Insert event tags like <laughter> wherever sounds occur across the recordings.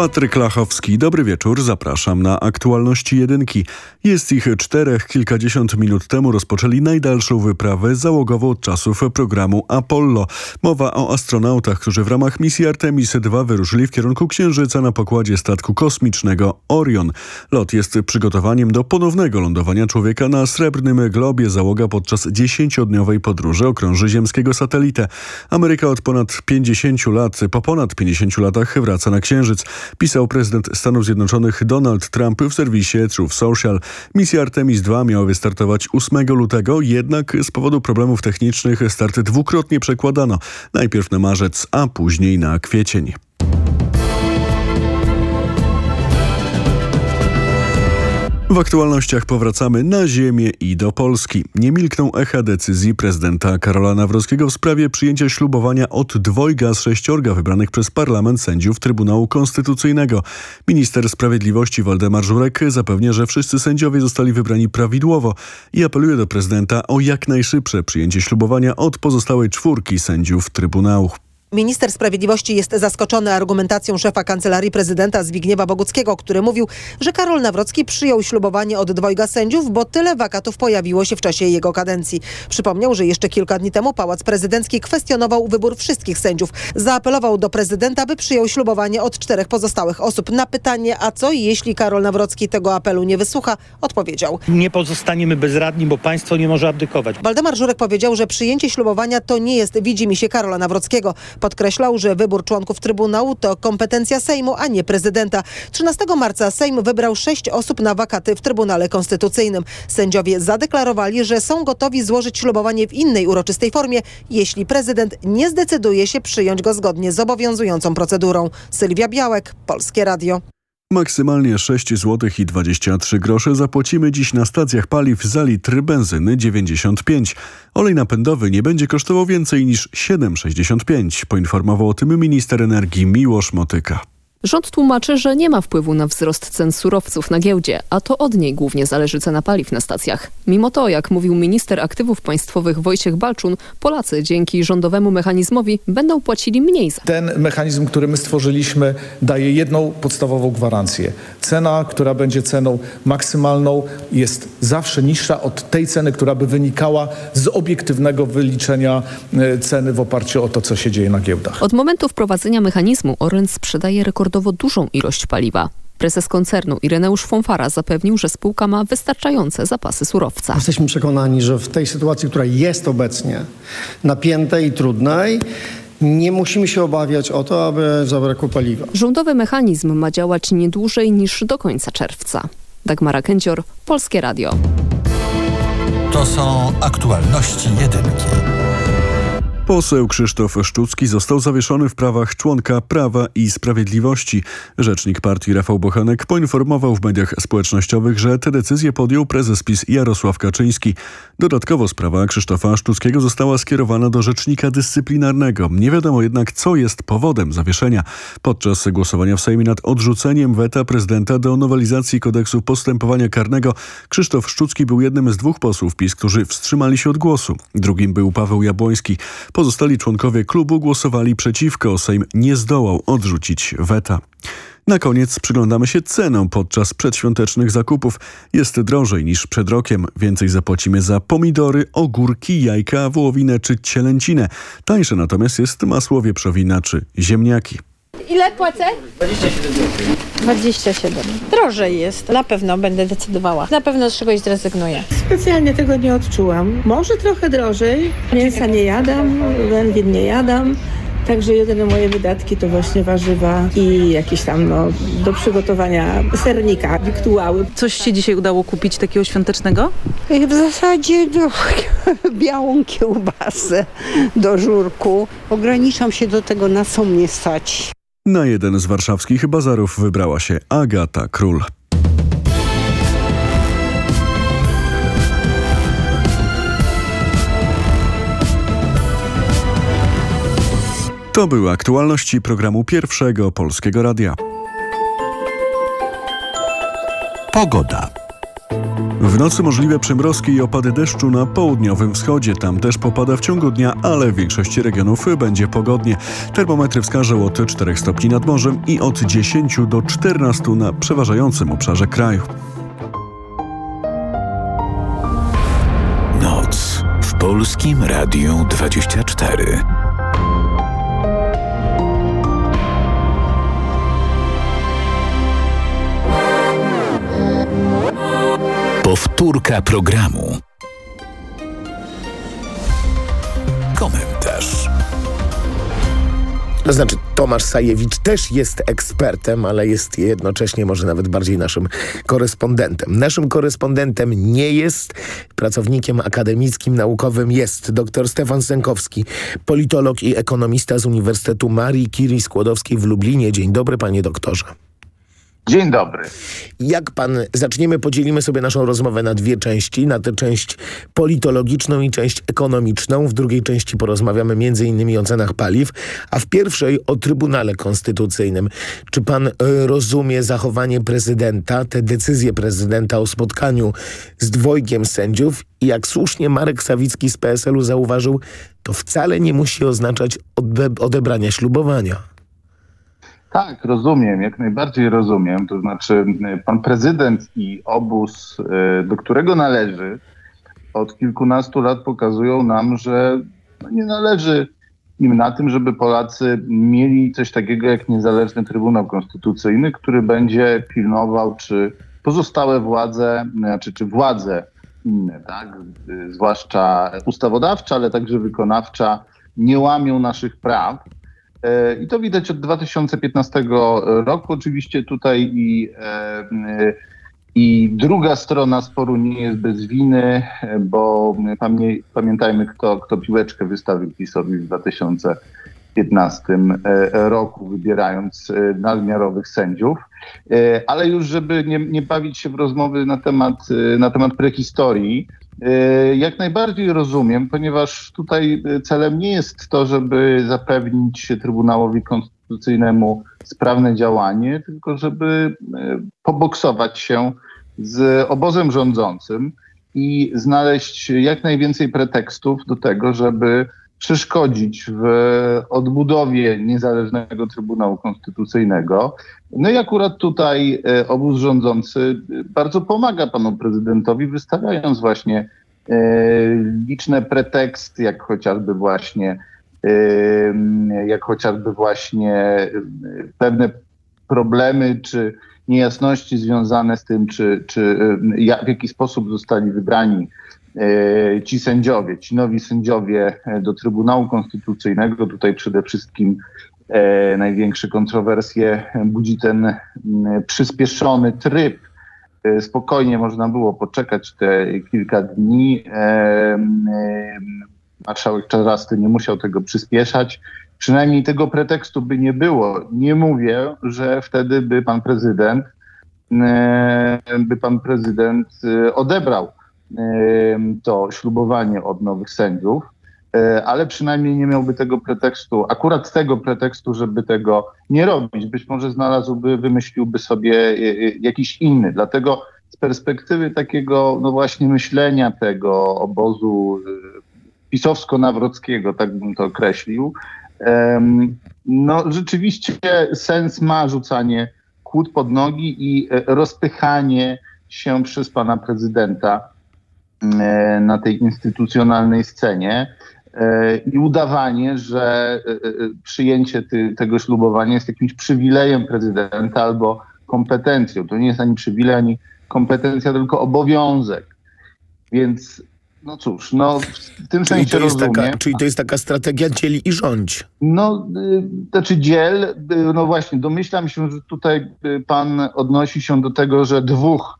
Patryk Lachowski, dobry wieczór, zapraszam na aktualności jedynki. Jest ich czterech, kilkadziesiąt minut temu rozpoczęli najdalszą wyprawę załogową od czasów programu Apollo. Mowa o astronautach, którzy w ramach misji Artemis II wyruszyli w kierunku Księżyca na pokładzie statku kosmicznego Orion. Lot jest przygotowaniem do ponownego lądowania człowieka na srebrnym globie. Załoga podczas dziesięciodniowej podróży okrąży ziemskiego satelitę. Ameryka od ponad 50 lat, po ponad 50 latach wraca na Księżyc pisał prezydent Stanów Zjednoczonych Donald Trump w serwisie Truth Social. Misja Artemis II miała wystartować 8 lutego, jednak z powodu problemów technicznych start dwukrotnie przekładano. Najpierw na marzec, a później na kwiecień. W aktualnościach powracamy na ziemię i do Polski. Nie milkną echa decyzji prezydenta Karola Nawrockiego w sprawie przyjęcia ślubowania od dwojga z sześciorga wybranych przez parlament sędziów Trybunału Konstytucyjnego. Minister Sprawiedliwości Waldemar Żurek zapewnia, że wszyscy sędziowie zostali wybrani prawidłowo i apeluje do prezydenta o jak najszybsze przyjęcie ślubowania od pozostałej czwórki sędziów Trybunału. Minister Sprawiedliwości jest zaskoczony argumentacją szefa Kancelarii Prezydenta Zbigniewa Boguckiego, który mówił, że Karol Nawrocki przyjął ślubowanie od dwojga sędziów, bo tyle wakatów pojawiło się w czasie jego kadencji. Przypomniał, że jeszcze kilka dni temu Pałac Prezydencki kwestionował wybór wszystkich sędziów. Zaapelował do prezydenta, by przyjął ślubowanie od czterech pozostałych osób. Na pytanie, a co jeśli Karol Nawrocki tego apelu nie wysłucha, odpowiedział. Nie pozostaniemy bezradni, bo państwo nie może abdykować. Waldemar Żurek powiedział, że przyjęcie ślubowania to nie jest widzi mi się Karola Nawrockiego. Podkreślał, że wybór członków Trybunału to kompetencja Sejmu, a nie prezydenta. 13 marca Sejm wybrał sześć osób na wakaty w Trybunale Konstytucyjnym. Sędziowie zadeklarowali, że są gotowi złożyć ślubowanie w innej uroczystej formie, jeśli prezydent nie zdecyduje się przyjąć go zgodnie z obowiązującą procedurą. Sylwia Białek, Polskie Radio. Maksymalnie 6 zł i 23 grosze zapłacimy dziś na stacjach paliw za litr benzyny 95. Olej napędowy nie będzie kosztował więcej niż 7,65, poinformował o tym minister energii Miłosz Motyka. Rząd tłumaczy, że nie ma wpływu na wzrost cen surowców na giełdzie, a to od niej głównie zależy cena paliw na stacjach. Mimo to, jak mówił minister aktywów państwowych Wojciech Balczun, Polacy dzięki rządowemu mechanizmowi będą płacili mniej za. Ten mechanizm, który my stworzyliśmy, daje jedną podstawową gwarancję. Cena, która będzie ceną maksymalną, jest zawsze niższa od tej ceny, która by wynikała z obiektywnego wyliczenia e, ceny w oparciu o to, co się dzieje na giełdach. Od momentu wprowadzenia mechanizmu Orlen sprzedaje rekord rekordowo dużą ilość paliwa. Prezes koncernu Ireneusz Fonfara zapewnił, że spółka ma wystarczające zapasy surowca. Jesteśmy przekonani, że w tej sytuacji, która jest obecnie napiętej i trudnej, nie musimy się obawiać o to, aby zabrakło paliwa. Rządowy mechanizm ma działać nie dłużej niż do końca czerwca. Dagmara Kęcior, Polskie Radio. To są aktualności jedynki. Poseł Krzysztof Szczucki został zawieszony w prawach członka Prawa i Sprawiedliwości. Rzecznik partii Rafał Bochanek poinformował w mediach społecznościowych, że te decyzje podjął prezes PiS Jarosław Kaczyński. Dodatkowo sprawa Krzysztofa Szczuckiego została skierowana do rzecznika dyscyplinarnego. Nie wiadomo jednak, co jest powodem zawieszenia. Podczas głosowania w Sejmie nad odrzuceniem weta prezydenta do nowelizacji kodeksu postępowania karnego Krzysztof Szczucki był jednym z dwóch posłów PiS, którzy wstrzymali się od głosu. Drugim był Paweł Jabłoński. Pozostali członkowie klubu głosowali przeciwko. Sejm nie zdołał odrzucić weta. Na koniec przyglądamy się cenom podczas przedświątecznych zakupów. Jest drożej niż przed rokiem. Więcej zapłacimy za pomidory, ogórki, jajka, wołowinę czy cielęcinę. Tańsze natomiast jest masło wieprzowina czy ziemniaki. Ile płacę? 27 zł. 27. Drożej jest. Na pewno będę decydowała. Na pewno z czegoś zrezygnuję. Specjalnie tego nie odczułam. Może trochę drożej. Mięsa nie jadam, wędlin nie jadam. Także jedyne moje wydatki to właśnie warzywa i jakieś tam no, do przygotowania sernika, wiktuały. Coś się dzisiaj udało kupić takiego świątecznego? W zasadzie do, <laughs> białą kiełbasę do żurku. Ograniczam się do tego, na co mnie stać. Na jeden z warszawskich bazarów wybrała się Agata Król. To były aktualności programu Pierwszego Polskiego Radia. Pogoda. W nocy możliwe przymrozki i opady deszczu na południowym wschodzie. Tam też popada w ciągu dnia, ale w większości regionów będzie pogodnie. Termometry wskażą od 4 stopni nad morzem i od 10 do 14 na przeważającym obszarze kraju. Noc w Polskim Radiu 24. Powtórka programu. Komentarz. To znaczy, Tomasz Sajewicz też jest ekspertem, ale jest jednocześnie może nawet bardziej naszym korespondentem. Naszym korespondentem nie jest, pracownikiem akademickim, naukowym jest dr Stefan Sękowski, politolog i ekonomista z Uniwersytetu Marii Curie Skłodowskiej w Lublinie. Dzień dobry, panie doktorze. Dzień dobry. Jak pan, zaczniemy, podzielimy sobie naszą rozmowę na dwie części, na tę część politologiczną i część ekonomiczną. W drugiej części porozmawiamy innymi o cenach paliw, a w pierwszej o Trybunale Konstytucyjnym. Czy pan y, rozumie zachowanie prezydenta, te decyzje prezydenta o spotkaniu z dwojgiem sędziów i jak słusznie Marek Sawicki z PSL-u zauważył, to wcale nie musi oznaczać ode odebrania ślubowania. Tak, rozumiem, jak najbardziej rozumiem. To znaczy, pan prezydent i obóz, y, do którego należy, od kilkunastu lat pokazują nam, że no, nie należy im na tym, żeby Polacy mieli coś takiego jak niezależny Trybunał Konstytucyjny, który będzie pilnował, czy pozostałe władze, znaczy, czy władze inne, tak, y, zwłaszcza ustawodawcza, ale także wykonawcza, nie łamią naszych praw I to widać od 2015 roku. Oczywiście tutaj i, e, i druga strona sporu nie jest bez winy, bo pamiętajmy, kto, kto piłeczkę wystawił PiSowi w 2015 e, roku, wybierając nadmiarowych sędziów. Ale już, żeby nie, nie bawić się w rozmowy na temat, na temat prehistorii, E, jak najbardziej rozumiem, ponieważ tutaj e, celem nie jest to, żeby zapewnić Trybunałowi Konstytucyjnemu sprawne działanie, tylko żeby e, poboksować się z obozem rządzącym i znaleźć jak najwięcej pretekstów do tego, żeby przeszkodzić w odbudowie niezależnego Trybunału Konstytucyjnego. No i akurat tutaj e, obóz rządzący bardzo pomaga panu prezydentowi, wystawiając właśnie e, liczne preteksty, jak chociażby właśnie e, jak chociażby właśnie pewne problemy czy niejasności związane z tym, czy, czy w jaki sposób zostali wybrani E, ci sędziowie, ci nowi sędziowie e, do Trybunału Konstytucyjnego. Tutaj przede wszystkim e, największe kontrowersje budzi ten przyspieszony tryb. Spokojnie można było poczekać te kilka dni. Marszałek Czarasty nie musiał tego przyspieszać. Przynajmniej tego pretekstu by nie było. Nie mówię, że wtedy by pan prezydent by pan prezydent odebrał to ślubowanie od nowych sędziów, e, ale przynajmniej nie miałby tego pretekstu, akurat tego pretekstu, żeby tego nie robić. Być może znalazłby, wymyśliłby sobie e, e, jakiś inny. Dlatego z perspektywy takiego, no właśnie myślenia tego obozu pisowsko-nawrockiego, tak bym to określił, no rzeczywiście sens ma rzucanie kłód pod nogi i rozpychanie się przez pana prezydenta na tej instytucjonalnej scenie e, i udawanie, że e, przyjęcie ty, tego ślubowania jest jakimś przywilejem prezydenta albo kompetencją. To nie jest ani przywilej, ani kompetencja, tylko obowiązek. Więc no cóż, no w tym czyli sensie to jest rozumiem. Taka, czyli to jest taka strategia dzieli i rządź. No, y, znaczy dziel, y, no właśnie, domyślam się, że tutaj y, pan odnosi się do tego, że dwóch E,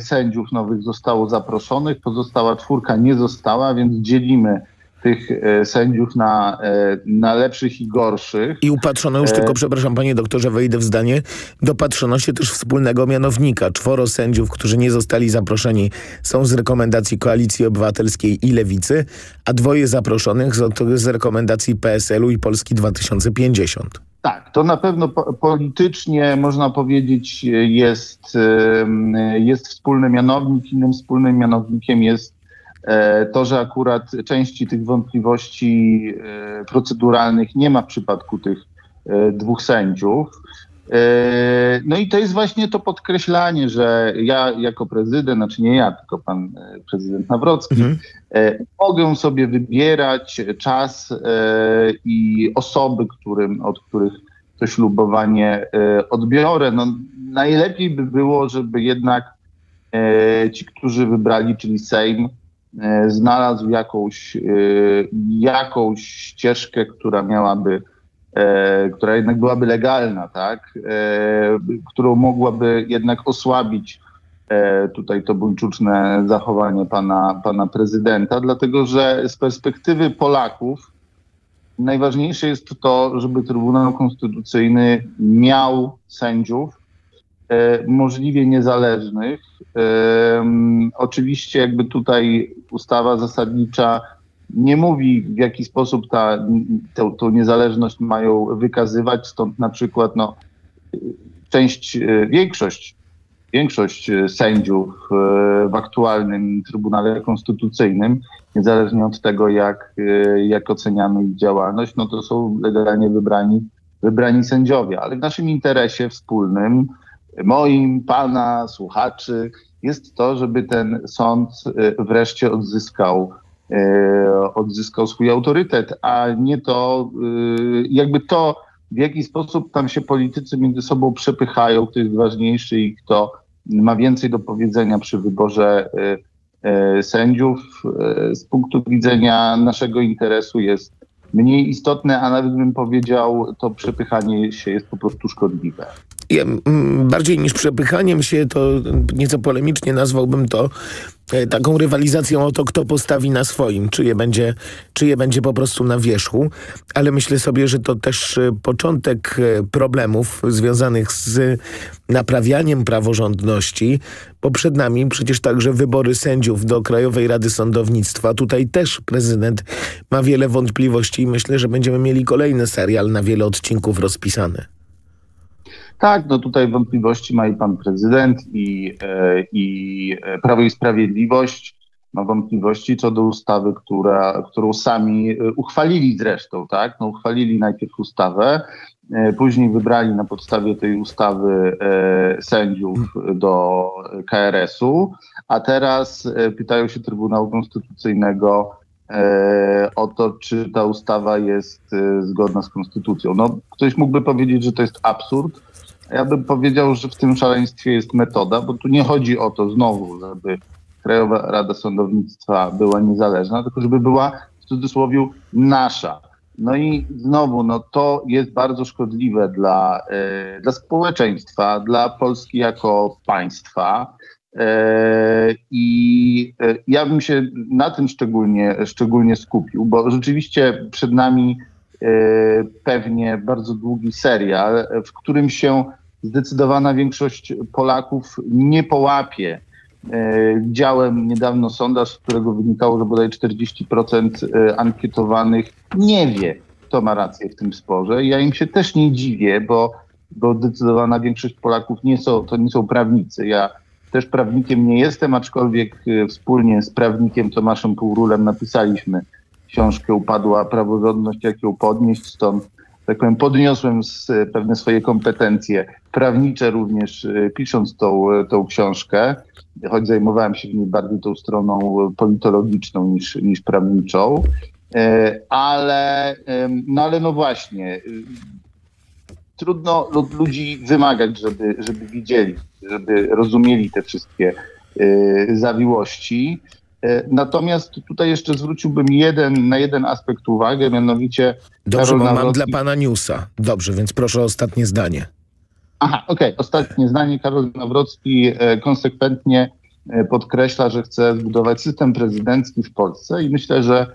sędziów nowych zostało zaproszonych, pozostała czwórka nie została, więc dzielimy tych e, sędziów na, e, na lepszych i gorszych. I upatrzono już E, tylko, przepraszam panie doktorze, wejdę w zdanie, dopatrzono się też wspólnego mianownika. Czworo sędziów, którzy nie zostali zaproszeni są z rekomendacji Koalicji Obywatelskiej i Lewicy, a dwoje zaproszonych z, z rekomendacji PSL-u i Polski 2050. Tak, to na pewno po, politycznie można powiedzieć jest, jest wspólny mianownik. Innym wspólnym mianownikiem jest to, że akurat części tych wątpliwości e, proceduralnych nie ma w przypadku tych e, dwóch sędziów. E, No i to jest właśnie to podkreślanie, że ja jako prezydent, znaczy nie ja, tylko pan e, prezydent Nawrocki, e, mogę sobie wybierać czas e, i osoby, którym, od których to ślubowanie e, odbiorę. No, najlepiej by było, żeby jednak e, ci, którzy wybrali, czyli Sejm, e, znalazł jakąś, e, jakąś ścieżkę, która miałaby e, która jednak byłaby legalna, tak, e, którą mogłaby jednak osłabić e, tutaj to buńczuczne zachowanie pana, pana prezydenta, dlatego że z perspektywy Polaków najważniejsze jest to, żeby Trybunał Konstytucyjny miał sędziów e, możliwie niezależnych. Em, Oczywiście jakby tutaj ustawa zasadnicza nie mówi, w jaki sposób ta, tę, niezależność mają wykazywać, stąd na przykład no, część, e, większość, większość e, sędziów e, w aktualnym Trybunale Konstytucyjnym, niezależnie od tego, jak, e, jak oceniamy ich działalność, no to są legalnie wybrani, wybrani sędziowie. Ale w naszym interesie wspólnym, moim, pana, słuchaczy, jest to, żeby ten sąd e, wreszcie odzyskał e, odzyskał swój autorytet, a nie to, e, jakby to, w jaki sposób tam się politycy między sobą przepychają, kto jest ważniejszy i kto ma więcej do powiedzenia przy wyborze sędziów. Z punktu widzenia naszego interesu jest mniej istotne, a nawet bym powiedział, to przepychanie się jest po prostu szkodliwe. Ja, mm, bardziej niż przepychaniem się, to nieco polemicznie nazwałbym to e, taką rywalizacją o to, kto postawi na swoim, czyje będzie, czyje będzie po prostu na wierzchu. Ale myślę sobie, że to też e, początek e, problemów związanych z naprawianiem praworządności, bo przed nami przecież także wybory sędziów do Krajowej Rady Sądownictwa. Tutaj też prezydent ma wiele wątpliwości i myślę, że będziemy mieli kolejny serial na wiele odcinków rozpisany. Tak, no tutaj wątpliwości ma i pan prezydent i, e, i e, Prawo i Sprawiedliwość ma wątpliwości co do ustawy, która, którą sami e, uchwalili zresztą, tak? No uchwalili najpierw ustawę, później wybrali na podstawie tej ustawy sędziów do KRS-u, a teraz pytają się Trybunału Konstytucyjnego o to, czy ta ustawa jest zgodna z konstytucją. No, ktoś mógłby powiedzieć, że to jest absurd, ja bym powiedział, że w tym szaleństwie jest metoda, bo tu nie chodzi o to znowu, żeby Krajowa Rada Sądownictwa była niezależna, tylko żeby była w cudzysłowie nasza. No i znowu, no to jest bardzo szkodliwe dla, e, dla społeczeństwa, dla Polski jako państwa. E, I e, ja bym się na tym szczególnie, szczególnie skupił, bo rzeczywiście przed nami e, pewnie bardzo długi serial, w którym się zdecydowana większość Polaków nie połapie. E, Widziałem niedawno sondaż, z którego wynikało, że bodaj 40% e, ankietowanych nie wie, kto ma rację w tym sporze. Ja im się też nie dziwię, bo, bo zdecydowana większość Polaków nie są, to nie są prawnicy. Ja też prawnikiem nie jestem, aczkolwiek e, wspólnie z prawnikiem Tomaszem Półrulem napisaliśmy książkę Upadła praworządność, jak ją podnieść, stąd tak powiem, podniosłem z, pewne swoje kompetencje prawnicze również e, pisząc tą, tą książkę, choć zajmowałem się w niej bardziej tą stroną politologiczną niż, niż prawniczą. E, Ale, no ale no właśnie, y, trudno ludzi wymagać, żeby, żeby widzieli, żeby rozumieli te wszystkie y, zawiłości. E, Natomiast tutaj jeszcze zwróciłbym jeden, na jeden aspekt uwagę, mianowicie Dobrze, Karol bo mam Nawrocki- dla pana newsa. Dobrze, więc proszę o ostatnie zdanie. Aha, okej. Ostatnie zdanie. Karol Nawrocki e, konsekwentnie e, podkreśla, że chce zbudować system prezydencki w Polsce i myślę, że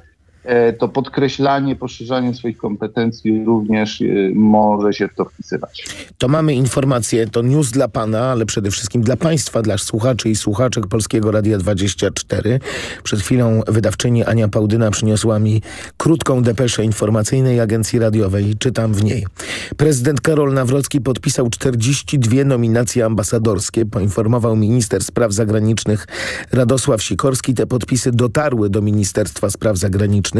to podkreślanie, poszerzanie swoich kompetencji również e, może się w to wpisywać. To mamy informację, to news dla pana, ale przede wszystkim dla państwa, dla słuchaczy i słuchaczek Polskiego Radia 24. Przed chwilą wydawczyni Ania Pałdyna przyniosła mi krótką depeszę informacyjnej agencji radiowej. Czytam w niej. Prezydent Karol Nawrocki podpisał 42 nominacje ambasadorskie. Poinformował minister spraw zagranicznych Radosław Sikorski. Te podpisy dotarły do Ministerstwa Spraw Zagranicznych.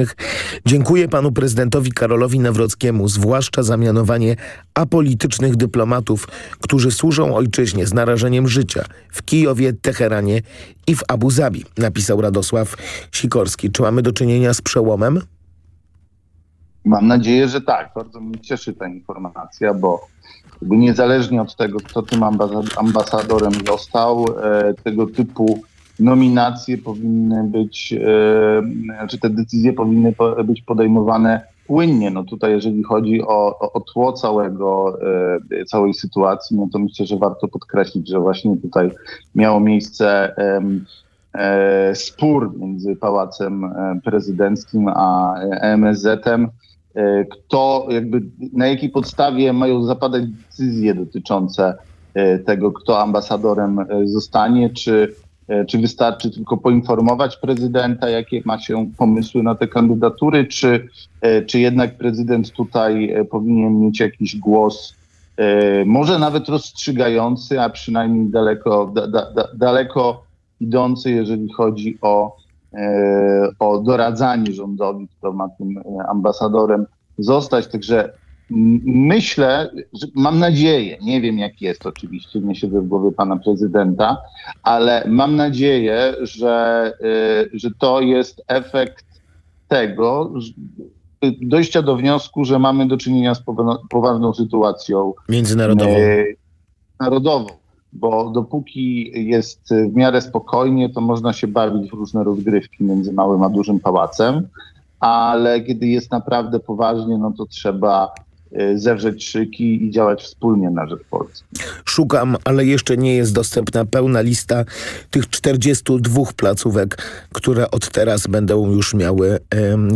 Dziękuję panu prezydentowi Karolowi Nawrockiemu, zwłaszcza za mianowanie apolitycznych dyplomatów, którzy służą ojczyźnie z narażeniem życia w Kijowie, Teheranie i w Abu Zabi, napisał Radosław Sikorski. Czy mamy do czynienia z przełomem? Mam nadzieję, że tak. Bardzo mnie cieszy ta informacja, bo niezależnie od tego, kto tym ambasadorem został, e, tego typu nominacje powinny być, e, czy te decyzje powinny być podejmowane płynnie. No tutaj, jeżeli chodzi o, o, tło całego, e, całej sytuacji, no to myślę, że warto podkreślić, że właśnie tutaj miało miejsce spór między Pałacem Prezydenckim a MSZ-em E, kto, jakby na jakiej podstawie mają zapadać decyzje dotyczące e, tego, kto ambasadorem e, zostanie, czy, czy wystarczy tylko poinformować prezydenta, jakie ma się pomysły na te kandydatury, czy, czy jednak prezydent tutaj powinien mieć jakiś głos, może nawet rozstrzygający, a przynajmniej daleko, da, da, daleko idący, jeżeli chodzi o E, o doradzanie rządowi, kto ma tym e, ambasadorem zostać. Także myślę, że mam nadzieję, nie wiem jak jest oczywiście, nie siedzę w głowie pana prezydenta, ale mam nadzieję, że, e, że to jest efekt tego, dojścia do wniosku, że mamy do czynienia z poważną sytuacją międzynarodową. Narodową bo dopóki jest w miarę spokojnie, to można się bawić w różne rozgrywki między małym a dużym pałacem, ale kiedy jest naprawdę poważnie, no to trzeba y, zewrzeć szyki i działać wspólnie na rzecz Polski. Szukam, ale jeszcze nie jest dostępna pełna lista tych 42 placówek, które od teraz będą już miały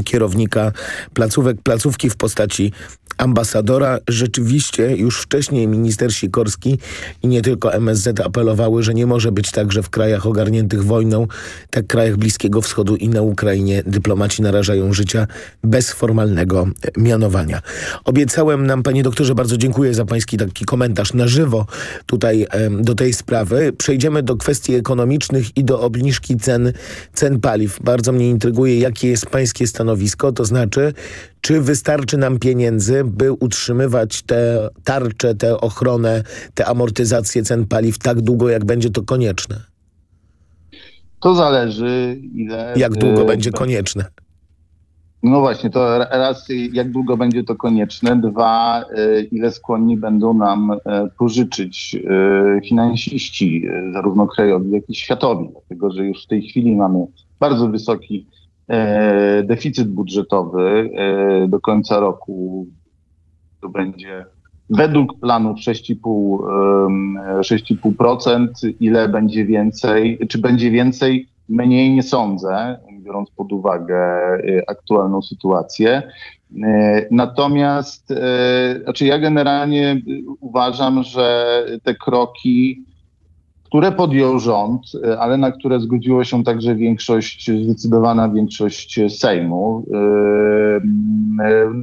kierownika placówek, placówki w postaci ambasadora. Rzeczywiście już wcześniej minister Sikorski i nie tylko MSZ apelowały, że nie może być tak, że w krajach ogarniętych wojną, tak krajach Bliskiego Wschodu i na Ukrainie dyplomaci narażają życia bez formalnego mianowania. Obiecałem nam, panie doktorze, bardzo dziękuję za pański taki komentarz na żywo tutaj do tej sprawy. Przejdziemy do kwestii ekonomicznych i do obniżki cen, cen paliw. Bardzo mnie intryguje, jakie jest pańskie stanowisko, to znaczy, czy wystarczy nam pieniędzy, by utrzymywać te tarcze, tę ochronę, tę amortyzację cen paliw tak długo, jak będzie to konieczne? To zależy, ile... Jak długo będzie konieczne? No właśnie, to raz, jak długo będzie to konieczne, dwa, e, ile skłonni będą nam e, pożyczyć e, finansiści, zarówno krajowi, jak i światowi, dlatego że już w tej chwili mamy bardzo wysoki deficyt budżetowy. Do końca roku to będzie według planów 6,5%. Ile będzie więcej, czy będzie więcej, mniej nie sądzę biorąc pod uwagę y, aktualną sytuację. Y, natomiast, y, znaczy ja generalnie uważam, że te kroki, które podjął rząd, ale na które zgodziło się także większość, zdecydowana większość Sejmu,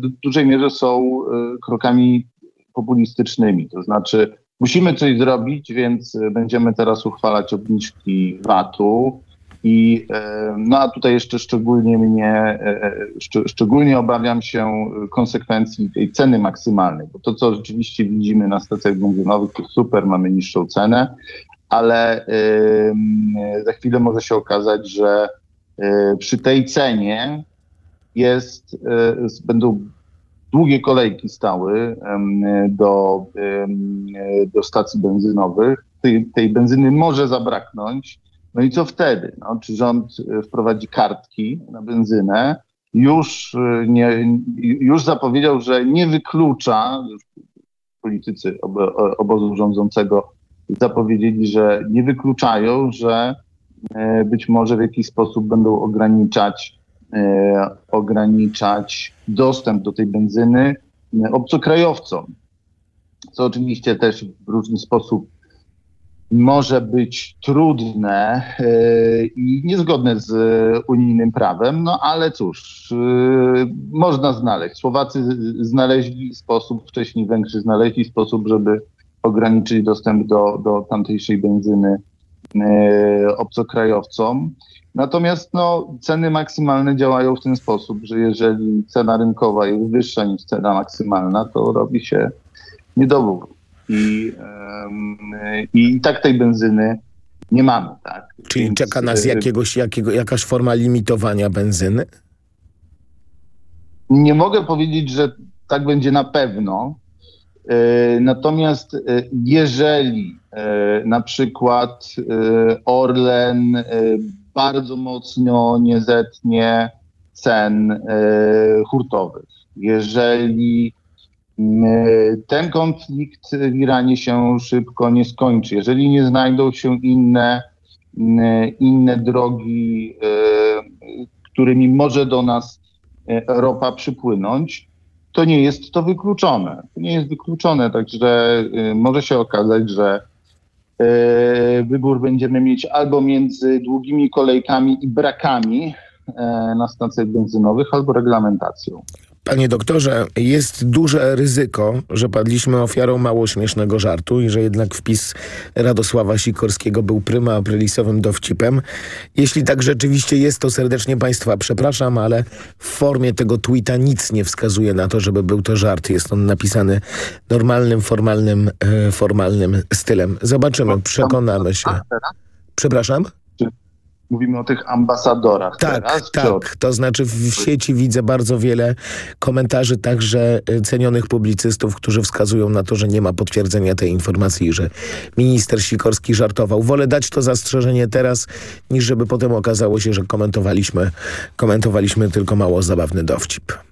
w dużej mierze są krokami populistycznymi. To znaczy, musimy coś zrobić, więc będziemy teraz uchwalać obniżki VAT-u. I e, no a tutaj jeszcze szczególnie mnie, e, e, szczególnie obawiam się konsekwencji tej ceny maksymalnej, bo to, co rzeczywiście widzimy na stacjach benzynowych, to super, mamy niższą cenę, ale za chwilę może się okazać, że przy tej cenie jest, będą długie kolejki stały do, do stacji benzynowych. Tej, tej benzyny może zabraknąć no i co wtedy? No, czy rząd e, wprowadzi kartki na benzynę? Już, e, nie, już zapowiedział, że nie wyklucza, politycy obozu rządzącego zapowiedzieli, że nie wykluczają, że e, być może w jakiś sposób będą ograniczać ograniczać dostęp do tej benzyny obcokrajowcom, co oczywiście też w różny sposób może być trudne yy, i niezgodne z unijnym prawem, no ale cóż, yy, można znaleźć. Słowacy znaleźli sposób, wcześniej Węgrzy znaleźli sposób, żeby ograniczyć dostęp do, do tamtejszej benzyny obcokrajowcom. Natomiast no, ceny maksymalne działają w ten sposób, że jeżeli cena rynkowa jest wyższa niż cena maksymalna, to robi się niedobór. I, i tak tej benzyny nie mamy. Tak? Czyli Więc, czeka nas y, jakiegoś, jakiego, jakaś forma limitowania benzyny? Nie mogę powiedzieć, że tak będzie na pewno. Y, natomiast y, jeżeli na przykład Orlen bardzo mocno nie zetnie cen hurtowych, jeżeli ten konflikt w Iranie się szybko nie skończy. Jeżeli nie znajdą się inne, inne drogi, e, którymi może do nas e, ropa przypłynąć, to nie jest to wykluczone. To nie jest wykluczone, także e, może się okazać, że wybór będziemy mieć albo między długimi kolejkami i brakami na stacjach benzynowych, albo reglamentacją. Panie doktorze, jest duże ryzyko, że padliśmy ofiarą mało śmiesznego żartu i że jednak wpis Radosława Sikorskiego był pryma aprilisowym dowcipem. Jeśli tak rzeczywiście jest, to serdecznie Państwa przepraszam, ale w formie tego tweeta nic nie wskazuje na to, żeby był to żart. Jest on napisany normalnym, formalnym, e, formalnym stylem. Zobaczymy, przekonamy się. Przepraszam? Mówimy o tych ambasadorach. Tak, teraz, tak. To znaczy w sieci widzę bardzo wiele komentarzy także y, cenionych publicystów, którzy wskazują na to, że nie ma potwierdzenia tej informacji, że minister Sikorski żartował. Wolę dać to zastrzeżenie teraz, niż żeby potem okazało się, że komentowaliśmy, komentowaliśmy tylko mało zabawny dowcip.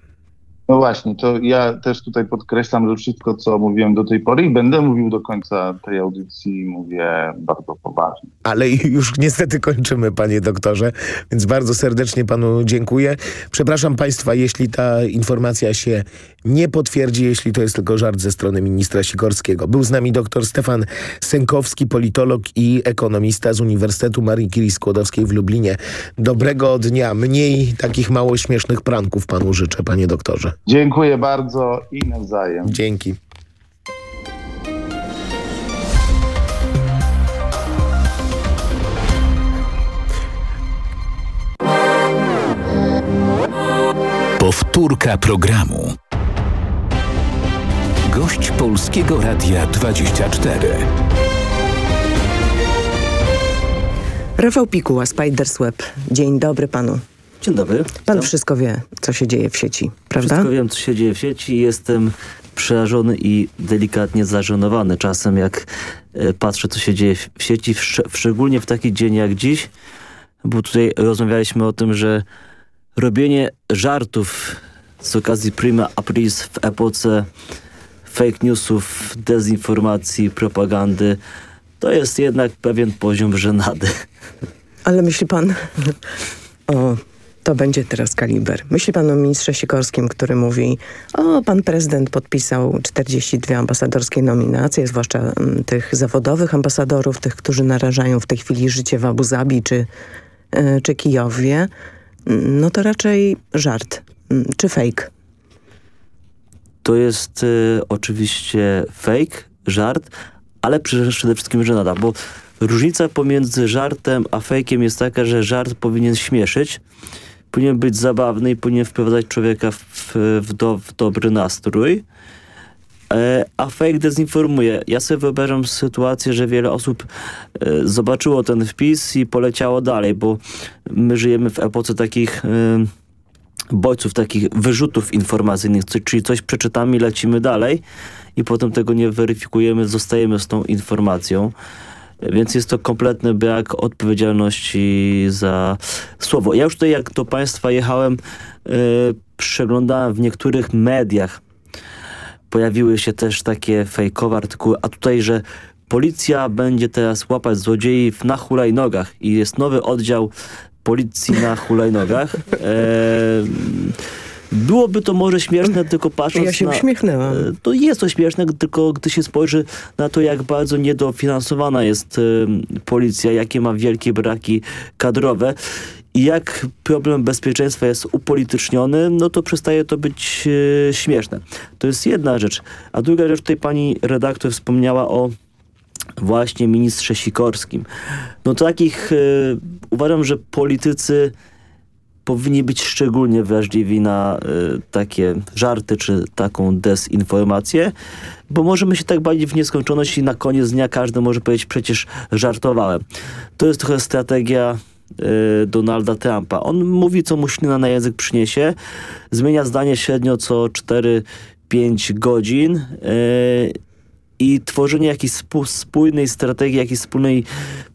No właśnie, to ja też tutaj podkreślam, że wszystko, co mówiłem do tej pory i będę mówił do końca tej audycji, mówię bardzo poważnie. Ale już niestety kończymy, panie doktorze, więc bardzo serdecznie panu dziękuję. Przepraszam państwa, jeśli ta informacja się nie potwierdzi, jeśli to jest tylko żart ze strony ministra Sikorskiego. Był z nami dr Stefan Sękowski, politolog i ekonomista z Uniwersytetu Marii Curie Skłodowskiej w Lublinie. Dobrego dnia, mniej takich mało śmiesznych pranków panu życzę, panie doktorze. Dziękuję bardzo i nawzajem. Dzięki. Powtórka programu. Gość Polskiego Radia 24. Rafał Pikuła, Spidersweb. Dzień dobry panu. Dzień dobry. Pan wszystko wie, co się dzieje w sieci, prawda? Wszystko wiem, co się dzieje w sieci. Jestem przerażony i delikatnie zażenowany czasem, jak e, patrzę, co się dzieje w sieci, w, szczególnie w taki dzień jak dziś, bo tutaj rozmawialiśmy o tym, że robienie żartów z okazji Prima Aprilis w epoce fake newsów, dezinformacji, propagandy, to jest jednak pewien poziom żenady. Ale myśli pan o to będzie teraz kaliber. Myśli pan o ministrze Sikorskim, który mówi, o pan prezydent podpisał 42 ambasadorskie nominacje, zwłaszcza m, mm, tych zawodowych ambasadorów, tych, którzy narażają w tej chwili życie w Abu Zabi czy, y, czy Kijowie. Mm, no to raczej żart y, czy fake. To jest y, oczywiście fake, żart, ale przede wszystkim żenada, bo różnica pomiędzy żartem a fejkiem jest taka, że żart powinien śmieszyć, powinien być zabawny i powinien wprowadzać człowieka w, w, do, w dobry nastrój. E, a fake dezinformuje. Ja sobie wyobrażam sytuację, że wiele osób e, zobaczyło ten wpis i poleciało dalej, bo my żyjemy w epoce takich e, bodźców, takich wyrzutów informacyjnych, czyli coś przeczytamy i lecimy dalej i potem tego nie weryfikujemy, zostajemy z tą informacją. Więc jest to kompletny brak odpowiedzialności za słowo. Ja już tutaj jak do Państwa jechałem, yy, przeglądałem w niektórych mediach, pojawiły się też takie fejkowe artykuły, a tutaj, że policja będzie teraz łapać złodziei na hulajnogach i jest nowy oddział policji na hulajnogach. E, byłoby to może śmieszne, tylko patrząc Ja się na... uśmiechnęłam. E, To jest to śmieszne, tylko gdy się spojrzy na to, jak bardzo niedofinansowana jest e, policja, jakie ma wielkie braki kadrowe i jak problem bezpieczeństwa jest upolityczniony, no to przestaje to być e, śmieszne. To jest jedna rzecz. A druga rzecz, tutaj pani redaktor wspomniała o właśnie ministrze Sikorskim. No takich, uważam, że politycy powinni być szczególnie wrażliwi na y, takie żarty czy taką dezinformację, bo możemy się tak bawić w nieskończoność i na koniec dnia każdy może powiedzieć przecież żartowałem. To jest trochę strategia y, Donalda Trumpa. On mówi, co mu ślina na język przyniesie, zmienia zdanie średnio co 4-5 godzin y, i tworzenie jakiejś spó spójnej strategii, jakiejś wspólnej,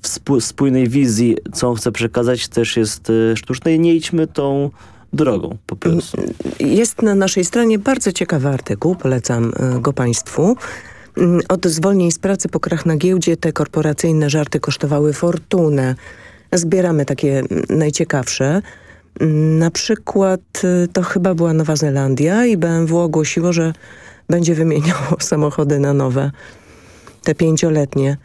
wspó spójnej wizji, co on chce przekazać, też jest y, sztuczne i nie idźmy tą drogą po prostu. Jest na naszej stronie bardzo ciekawy artykuł, polecam y, go Państwu. Mm, Od zwolnień z pracy po krach na giełdzie te korporacyjne żarty kosztowały fortunę. Zbieramy takie mm, najciekawsze. Mm, Na przykład y, to chyba była Nowa Zelandia i BMW ogłosiło, że będzie wymieniało <laughs> samochody na nowe, te pięcioletnie.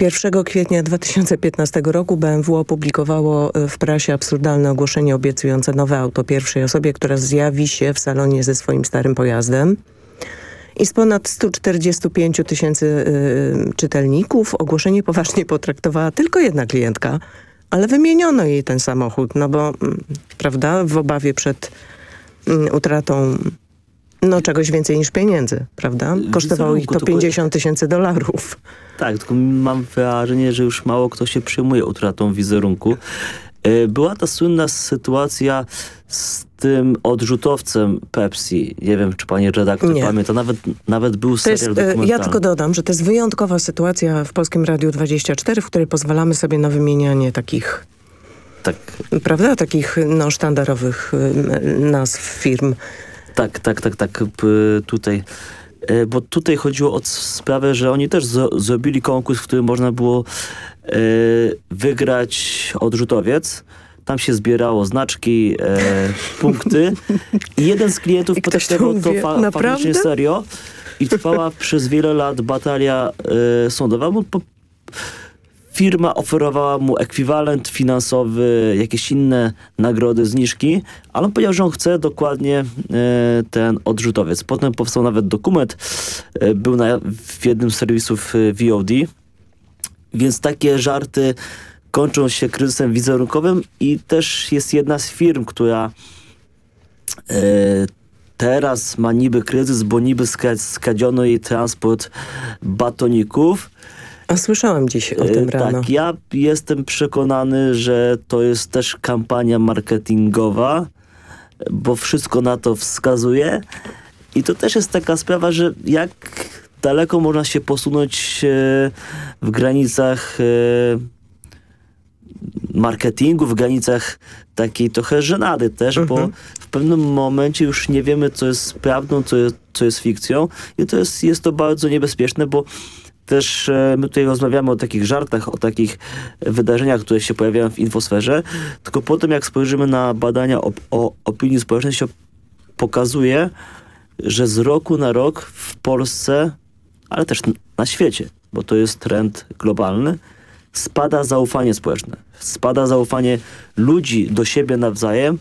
1 kwietnia 2015 roku BMW opublikowało y, w prasie absurdalne ogłoszenie obiecujące nowe auto pierwszej osobie, która zjawi się w salonie ze swoim starym pojazdem. I z ponad 145 tysięcy y, czytelników ogłoszenie poważnie potraktowała tylko jedna klientka, ale wymieniono jej ten samochód, no bo, mm, prawda, w obawie przed mm, utratą no czegoś więcej niż pieniędzy, prawda? Kosztowało ich to tylko- 50 tysięcy dolarów. Tak, tylko mam wrażenie, że już mało kto się przejmuje utratą wizerunku. E, Była ta słynna sytuacja z tym odrzutowcem Pepsi. Nie wiem, czy pani redaktor Nie. pamięta. Nawet, nawet był To serial jest, ja tylko dodam, że to jest wyjątkowa sytuacja w Polskim Radiu 24, w której pozwalamy sobie na wymienianie takich, Tak, prawda, takich no, sztandarowych y, nazw firm. Tak, tak, tak, tak. Tutaj. E, Bo tutaj chodziło o sprawę, że oni też zrobili konkurs, w którym można było e, wygrać odrzutowiec. Tam się zbierało znaczki, e, punkty i jeden z klientów potraktował to fa naprawdę? faktycznie serio i trwała przez wiele lat batalia e, sądowa, bo po, firma oferowała mu ekwiwalent finansowy, jakieś inne nagrody, zniżki, ale on powiedział, że on chce dokładnie e, ten odrzutowiec. Potem powstał nawet dokument, e, był na, w jednym z serwisów e, VOD, więc takie żarty kończą się kryzysem wizerunkowym i też jest jedna z firm, która teraz ma niby kryzys, bo niby skradziono jej transport batoników. A słyszałam dziś o tym E, rano. Tak, ja jestem przekonany, że to jest też kampania marketingowa, bo wszystko na to wskazuje. I to też jest taka sprawa, że jak daleko można się posunąć e, w granicach e, marketingu, w granicach takiej trochę żenady też, bo Mhm. w pewnym momencie już nie wiemy, co jest prawdą, co jest, co jest fikcją i to jest, jest to bardzo niebezpieczne, bo też e, my tutaj rozmawiamy o takich żartach, o takich wydarzeniach, które się pojawiają w infosferze, tylko potem jak spojrzymy na badania o, opinii społecznej, się pokazuje, że z roku na rok w Polsce, ale też na świecie, bo to jest trend globalny, spada zaufanie społeczne. Spada zaufanie ludzi do siebie nawzajem,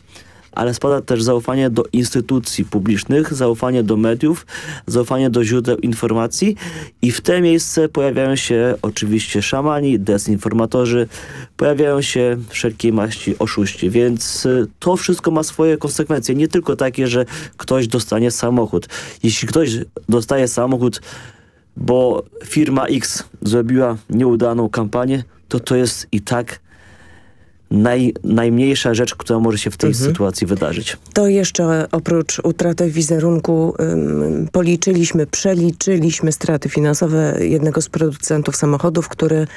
ale spada też zaufanie do instytucji publicznych, zaufanie do mediów, zaufanie do źródeł informacji. I w te miejsce pojawiają się oczywiście szamani, dezinformatorzy, pojawiają się wszelkiej maści oszuści, więc y, to wszystko ma swoje konsekwencje, nie tylko takie, że ktoś dostanie samochód. Jeśli ktoś dostaje samochód, bo firma X zrobiła nieudaną kampanię, to to jest i tak naj, najmniejsza rzecz, która może się w tej Mhm. sytuacji wydarzyć. To jeszcze oprócz utraty wizerunku ym, policzyliśmy, przeliczyliśmy straty finansowe jednego z producentów samochodów, który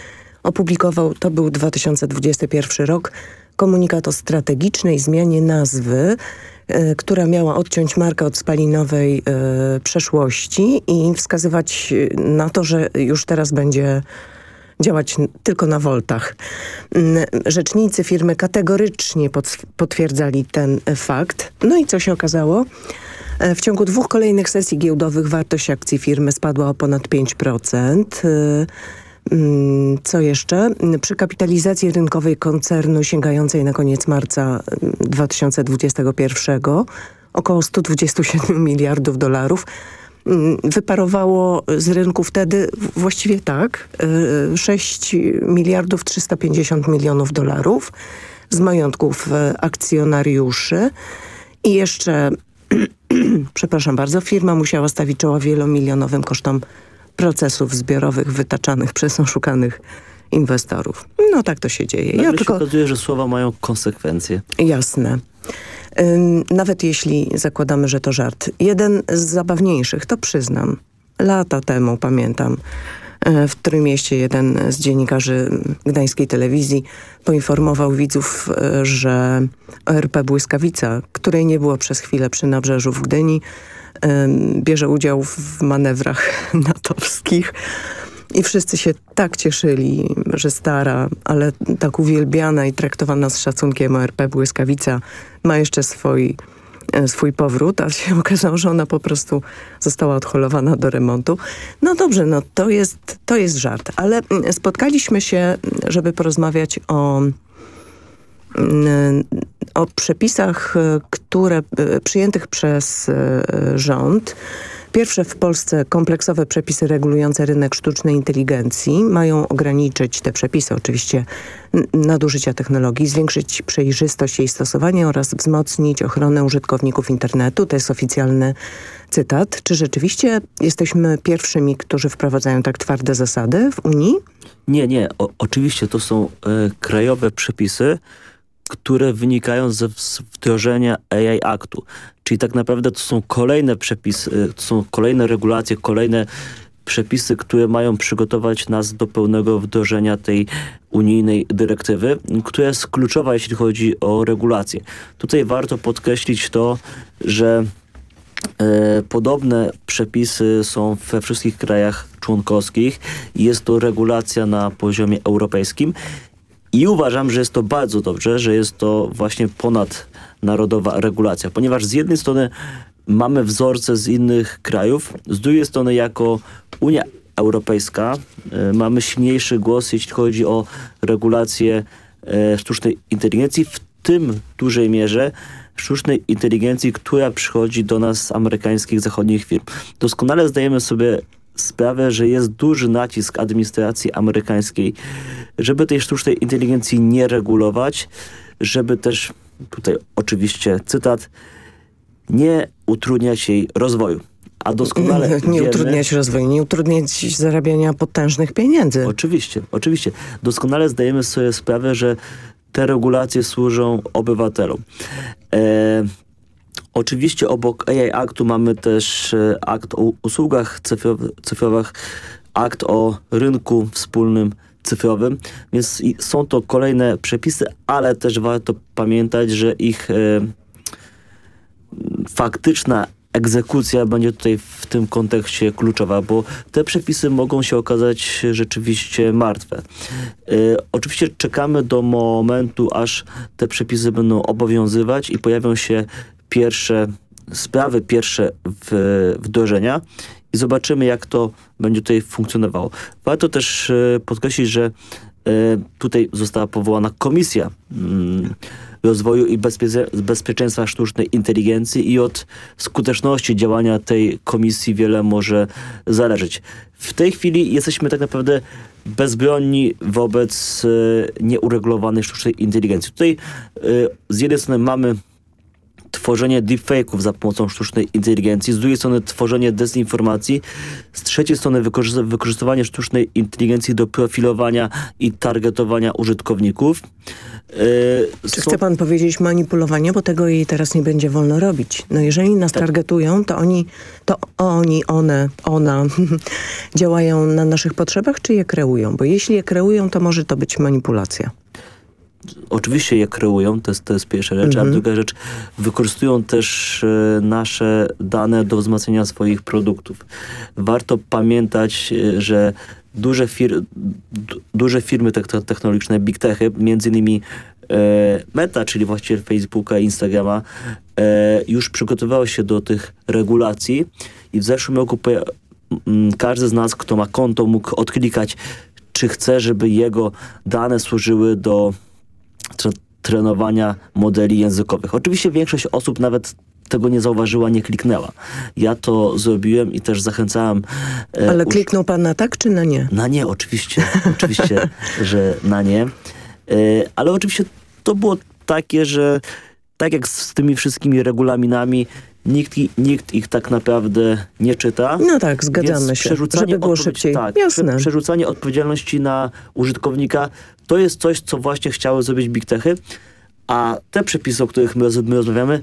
opublikował, to był 2021 rok, komunikat o strategicznej zmianie nazwy, y, która miała odciąć markę od spalinowej y, przeszłości i wskazywać y, na to, że już teraz będzie działać tylko na voltach. Mm, rzecznicy firmy kategorycznie potwierdzali ten fakt. No i co się okazało? E, w ciągu dwóch kolejnych sesji giełdowych wartość akcji firmy spadła o ponad 5%. E, mm, co jeszcze? Przy kapitalizacji rynkowej koncernu sięgającej na koniec marca 2021 mm, około 127 miliardów dolarów wyparowało z rynku wtedy właściwie tak 6 e, miliardów 350 milionów dolarów z majątków akcjonariuszy. I jeszcze <clears throat> przepraszam bardzo, firma musiała stawić czoła wielomilionowym kosztom procesów zbiorowych wytaczanych przez oszukanych inwestorów. No tak to się dzieje. Ja tylko... się okazuje, że słowa mają konsekwencje. Jasne. Nawet jeśli zakładamy, że to żart. Jeden z zabawniejszych, to przyznam, lata temu pamiętam, E, w którym mieście jeden z dziennikarzy gdańskiej telewizji poinformował widzów, e, że ORP Błyskawica, której nie było przez chwilę przy nabrzeżu w Gdyni, bierze udział w manewrach <laughs> natowskich. I wszyscy się tak cieszyli, że stara, ale tak uwielbiana i traktowana z szacunkiem ORP Błyskawica ma jeszcze swój E, swój powrót, a się <laughs> okazało, że ona po prostu została odholowana do remontu. No dobrze, no to jest, to jest żart, ale mm, spotkaliśmy się, żeby porozmawiać o mm, o przepisach, e, które e, przyjętych przez rząd Pierwsze w Polsce kompleksowe przepisy regulujące rynek sztucznej inteligencji mają ograniczyć te przepisy oczywiście nadużycia technologii, zwiększyć przejrzystość jej stosowania oraz wzmocnić ochronę użytkowników internetu. To jest oficjalny cytat. Czy rzeczywiście jesteśmy pierwszymi, którzy wprowadzają tak twarde zasady w Unii? Nie, nie. O, oczywiście to są e, krajowe przepisy, które wynikają ze wdrożenia AI Aktu. Czyli tak naprawdę to są kolejne przepisy, y, to są kolejne regulacje, kolejne przepisy, które mają przygotować nas do pełnego wdrożenia tej unijnej dyrektywy, która jest kluczowa, jeśli chodzi o regulację. Tutaj warto podkreślić to, że e, podobne przepisy są we wszystkich krajach członkowskich. Jest to regulacja na poziomie europejskim i uważam, że jest to bardzo dobrze, że jest to właśnie ponadnarodowa regulacja, ponieważ z jednej strony mamy wzorce z innych krajów, z drugiej strony jako Unia Europejska y, mamy silniejszy głos, jeśli chodzi o regulację y, sztucznej inteligencji, w tym dużej mierze sztucznej inteligencji, która przychodzi do nas z amerykańskich, zachodnich firm. Doskonale zdajemy sobie sprawę, że jest duży nacisk administracji amerykańskiej, żeby tej sztucznej inteligencji nie regulować, żeby też, tutaj oczywiście cytat, nie utrudniać jej rozwoju. A doskonale <laughs> Nie, wiemy, utrudniać rozwoju, nie utrudniać zarabiania potężnych pieniędzy. Oczywiście, oczywiście. Doskonale zdajemy sobie sprawę, że te regulacje służą obywatelom. E, Oczywiście obok AI Aktu mamy też e, akt o usługach cyfrowych, akt o rynku wspólnym cyfrowym, więc są to kolejne przepisy, ale też warto pamiętać, że ich e, faktyczna egzekucja będzie tutaj w tym kontekście kluczowa, bo te przepisy mogą się okazać rzeczywiście martwe. E, oczywiście czekamy do momentu, aż te przepisy będą obowiązywać i pojawią się pierwsze sprawy, pierwsze wdrożenia i zobaczymy, jak to będzie tutaj funkcjonowało. Warto też e, podkreślić, że e, tutaj została powołana komisja mm, rozwoju i bezpieczeństwa sztucznej inteligencji i od skuteczności działania tej komisji wiele może zależeć. W tej chwili jesteśmy tak naprawdę bezbronni wobec e, nieuregulowanej sztucznej inteligencji. Tutaj z jednej strony mamy tworzenie deepfake'ów za pomocą sztucznej inteligencji, z drugiej strony tworzenie dezinformacji, z trzeciej strony wykorzystywanie sztucznej inteligencji do profilowania i targetowania użytkowników. Yy, Czy chce pan powiedzieć manipulowanie, bo tego jej teraz nie będzie wolno robić. No jeżeli nas tak. targetują, to oni, to oni, one, ona <laughs> działają na naszych potrzebach, czy je kreują? Bo jeśli je kreują, to może to być manipulacja oczywiście je kreują, to jest, to jest pierwsza rzecz, mhm. a druga rzecz, wykorzystują też e, nasze dane do wzmacniania swoich produktów. Warto pamiętać, e, że duże, fir duże firmy te technologiczne, big techy, między innymi e, Meta, czyli właściciel Facebooka i Instagrama, już przygotowały się do tych regulacji i w zeszłym roku każdy z nas, kto ma konto, mógł odklikać, czy chce, żeby jego dane służyły do trenowania modeli językowych. Oczywiście większość osób nawet tego nie zauważyła, nie kliknęła. Ja to zrobiłem i też zachęcałem... E, Ale kliknął pan na tak czy na nie? Na nie, oczywiście. oczywiście, <laughs> że na nie. E, ale oczywiście to było takie, że tak jak z tymi wszystkimi regulaminami, nikt, nikt ich tak naprawdę nie czyta. No tak, zgadzamy się, żeby było szybciej. Tak, Jasne. przerzucanie odpowiedzialności na użytkownika to jest coś, co właśnie chciały zrobić Big Techy, a te przepisy, o których my, my rozmawiamy,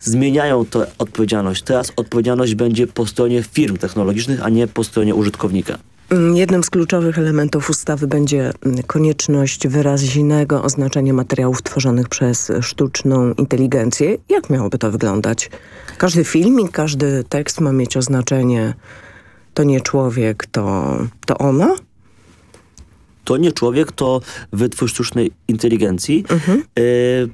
zmieniają tę odpowiedzialność. Teraz odpowiedzialność będzie po stronie firm technologicznych, a nie po stronie użytkownika. Mm, jednym z kluczowych elementów ustawy będzie mm, konieczność wyraźnego oznaczenia materiałów tworzonych przez sztuczną inteligencję. Jak miałoby to wyglądać? Każdy filmik, każdy tekst ma mieć oznaczenie to nie człowiek, to, to ona? To nie człowiek, to wytwór sztucznej inteligencji. Mhm. Y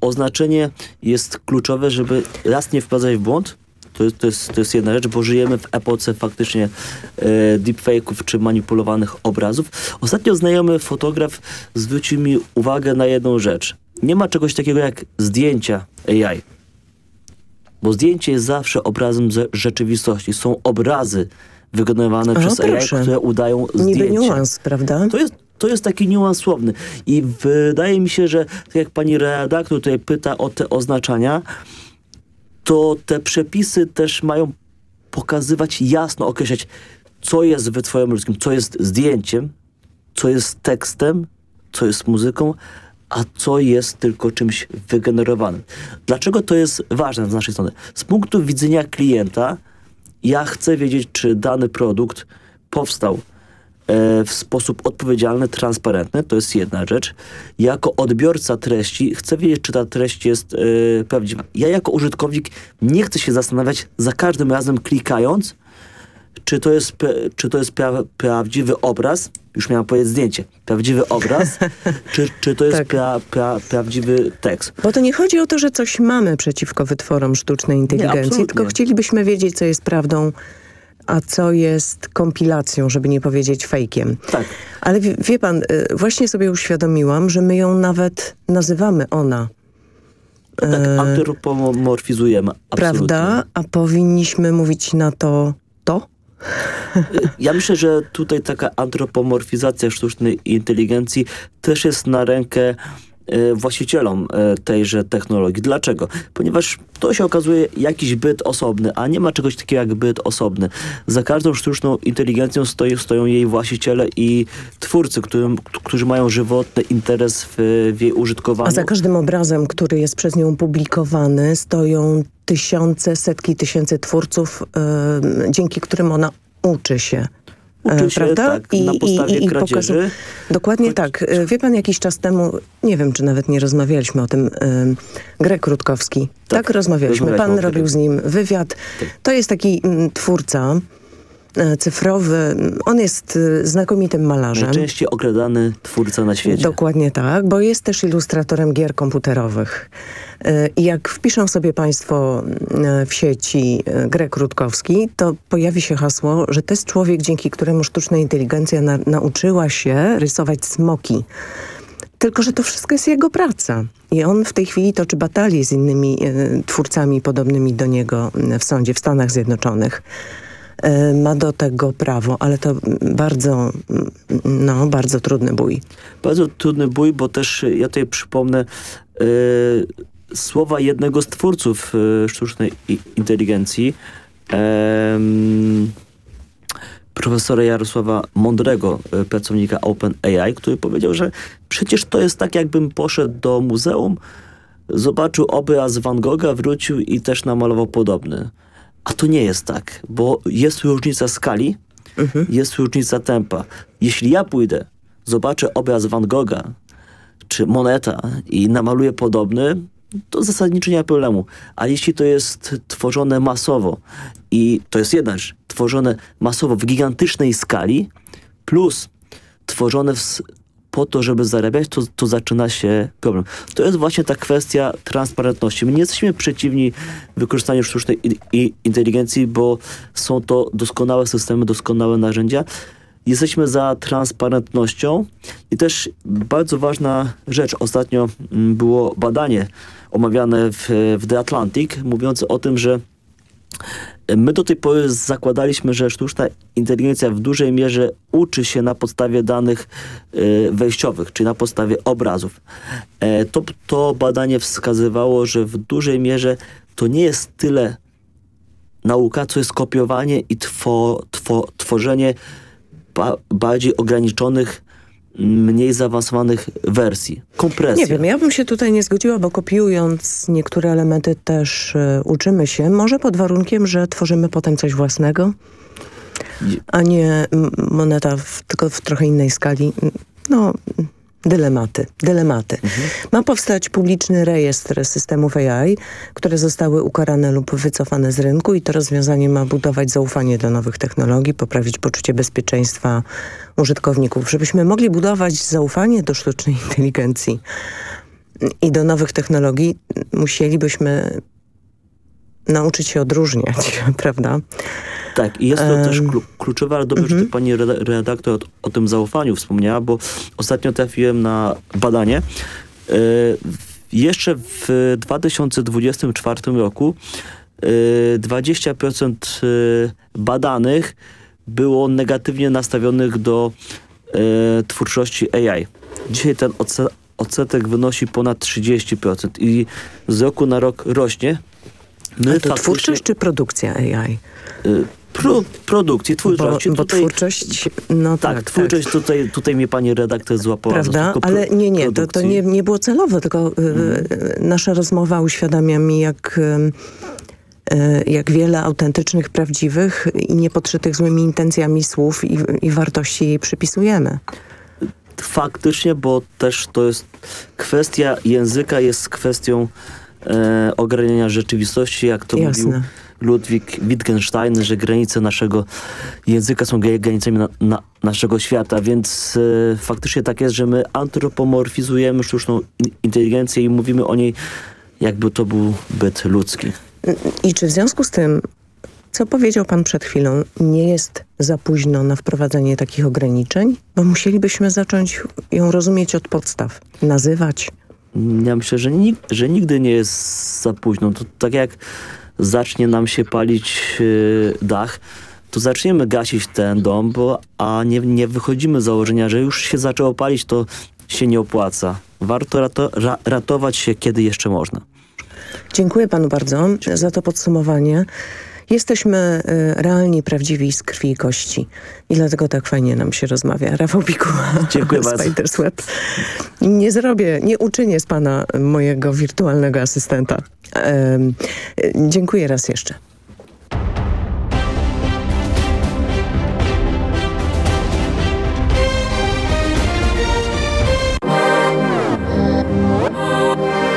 oznaczenie jest kluczowe, żeby raz nie wprowadzać w błąd, to jest, to, jest, to jest jedna rzecz, bo żyjemy w epoce faktycznie e, deepfake'ów czy manipulowanych obrazów. Ostatnio znajomy fotograf zwrócił mi uwagę na jedną rzecz. Nie ma czegoś takiego jak zdjęcia AI. Bo zdjęcie jest zawsze obrazem rzeczywistości. Są obrazy wykonywane przez proszę. AI, które udają zdjęcie. Niby niuans, prawda? To jest, to jest taki niuans słowny. I wydaje mi się, że tak jak pani redaktor tutaj pyta o te oznaczania, to te przepisy też mają pokazywać, jasno określać, co jest wytworem ludzkim, co jest zdjęciem, co jest tekstem, co jest muzyką, a co jest tylko czymś wygenerowanym. Dlaczego to jest ważne z naszej strony? Z punktu widzenia klienta ja chcę wiedzieć, czy dany produkt powstał w sposób odpowiedzialny, transparentny, to jest jedna rzecz. Jako odbiorca treści chcę wiedzieć, czy ta treść jest e, prawdziwa. Ja jako użytkownik nie chcę się zastanawiać za każdym razem klikając, czy to jest, czy to jest pra, prawdziwy obraz, już miałem powiedzieć zdjęcie, prawdziwy obraz, <laughs> czy, czy to jest tak. pra, pra, prawdziwy tekst. Bo to nie chodzi o to, że coś mamy przeciwko wytworom sztucznej inteligencji, nie, tylko chcielibyśmy wiedzieć, co jest prawdą a co jest kompilacją, żeby nie powiedzieć fejkiem. Tak. Ale wie, wie pan, y, właśnie sobie uświadomiłam, że my ją nawet nazywamy ona. Tak, e, antropomorfizujemy. Absolutnie. Prawda? A powinniśmy mówić na to to? Ja myślę, że tutaj taka antropomorfizacja sztucznej inteligencji też jest na rękę właścicielom e, tejże technologii. Dlaczego? Ponieważ to się okazuje jakiś byt osobny, a nie ma czegoś takiego jak byt osobny. Za każdą sztuczną inteligencją stoi, stoją jej właściciele i twórcy, którym, którzy mają żywotny interes w, w jej użytkowaniu. A za każdym obrazem, który jest przez nią publikowany, stoją tysiące, setki tysięcy twórców, yy, dzięki którym ona uczy się. Uczy się, prawda? Tak, I, na podstawie i, i kradzieży. Dokładnie Choć... tak. Wie pan, jakiś czas temu, nie wiem, czy nawet nie rozmawialiśmy o tym, y, Greg Rutkowski. Tak, tak rozmawialiśmy. Pan robił z nim wywiad. Tak. To jest taki y, twórca, e, cyfrowy. On jest y, znakomitym malarzem. Najczęściej okradany twórca na świecie. Dokładnie tak, bo jest też ilustratorem gier komputerowych. E, I jak wpiszą sobie Państwo e, w sieci e, Grek Rutkowski, to pojawi się hasło, że to jest człowiek, dzięki któremu sztuczna inteligencja na, nauczyła się rysować smoki. Tylko, że to wszystko jest jego praca. I on w tej chwili toczy batalię z innymi twórcami podobnymi do niego w sądzie w Stanach Zjednoczonych ma do tego prawo, ale to bardzo, no, bardzo trudny bój. Bardzo trudny bój, bo też ja tutaj przypomnę yy, słowa jednego z twórców e, sztucznej inteligencji, profesora Jarosława Mądrego, pracownika OpenAI, który powiedział, że przecież to jest tak, jakbym poszedł do muzeum, zobaczył obraz Van Gogha, wrócił i też namalował podobny. A to nie jest tak, bo jest różnica skali, mhm. jest różnica tempa. Jeśli ja pójdę, zobaczę obraz Van Gogha czy moneta i namaluję podobny, to zasadniczo nie ma problemu. A jeśli to jest tworzone masowo i to jest jedna rzecz, tworzone masowo w gigantycznej skali, plus tworzone w, po to, żeby zarabiać, to, to zaczyna się problem. To jest właśnie ta kwestia transparentności. My nie jesteśmy przeciwni wykorzystaniu sztucznej i, i inteligencji, bo są to doskonałe systemy, doskonałe narzędzia. Jesteśmy za transparentnością i też bardzo ważna rzecz. Ostatnio mm, było badanie omawiane w, w The Atlantic, mówiące o tym, że My do tej pory zakładaliśmy, że sztuczna inteligencja w dużej mierze uczy się na podstawie danych y, wejściowych, czyli na podstawie obrazów. E, to, to badanie wskazywało, że w dużej mierze to nie jest tyle nauka, co jest kopiowanie i two, two, tworzenie ba bardziej ograniczonych mniej zaawansowanych wersji. Kompresja. Nie wiem, ja bym się tutaj nie zgodziła, bo kopiując niektóre elementy też y, uczymy się. Może pod warunkiem, że tworzymy potem coś własnego, a nie moneta w, tylko w trochę innej skali. No, Dylematy, dylematy. Mhm. Ma powstać publiczny rejestr systemów AI, które zostały ukarane lub wycofane z rynku i to rozwiązanie ma budować zaufanie do nowych technologii, poprawić poczucie bezpieczeństwa użytkowników. Żebyśmy mogli budować zaufanie do sztucznej inteligencji i do nowych technologii, musielibyśmy nauczyć się odróżniać, <laughs> prawda? Tak, i jest to też kluczowe, ale dobrze, że mhm. pani redaktor o, o, tym zaufaniu wspomniała, bo ostatnio trafiłem na badanie. E, jeszcze w 2024 roku 20% e, badanych było negatywnie nastawionych do e, twórczości AI. Dzisiaj ten odsetek wynosi ponad 30% i z roku na rok rośnie. My to twórczość czy produkcja AI? Pro, produkcji, twórczości. Bo, bo tutaj, twórczość, no tak. tak twórczość tak. Tutaj, tutaj mnie pani redaktor złapała. Prawda, ale nie, nie, to, to nie, nie było celowe, tylko hmm. nasza rozmowa uświadamia mi, jak... Y, jak wiele autentycznych, prawdziwych i niepodszytych złymi intencjami słów i, i wartości jej przypisujemy. Faktycznie, bo też to jest kwestia języka jest kwestią e, ograniczenia rzeczywistości, jak to Jasne. mówił Ludwik Wittgenstein, że granice naszego języka są granicami na, na naszego świata, więc e, faktycznie tak jest, że my antropomorfizujemy sztuczną inteligencję i mówimy o niej jakby to był byt ludzki. I czy w związku z tym, co powiedział pan przed chwilą, nie jest za późno na wprowadzenie takich ograniczeń? Bo musielibyśmy zacząć ją rozumieć od podstaw, nazywać. Ja myślę, że, że nigdy nie jest za późno. To tak jak zacznie nam się palić yy, dach, to zaczniemy gasić ten dom, bo, a nie, nie wychodzimy z założenia, że już się zaczęło palić, to się nie opłaca. Warto rato, ra, ratować się, kiedy jeszcze można. Dziękuję panu bardzo za to podsumowanie. Jesteśmy y, realni, prawdziwi z krwi i kości. I dlatego tak fajnie nam się rozmawia. Rafał Pikuła Dziękuję z Fighters Web. Nie zrobię, nie uczynię z pana mojego wirtualnego asystenta. dziękuję raz jeszcze.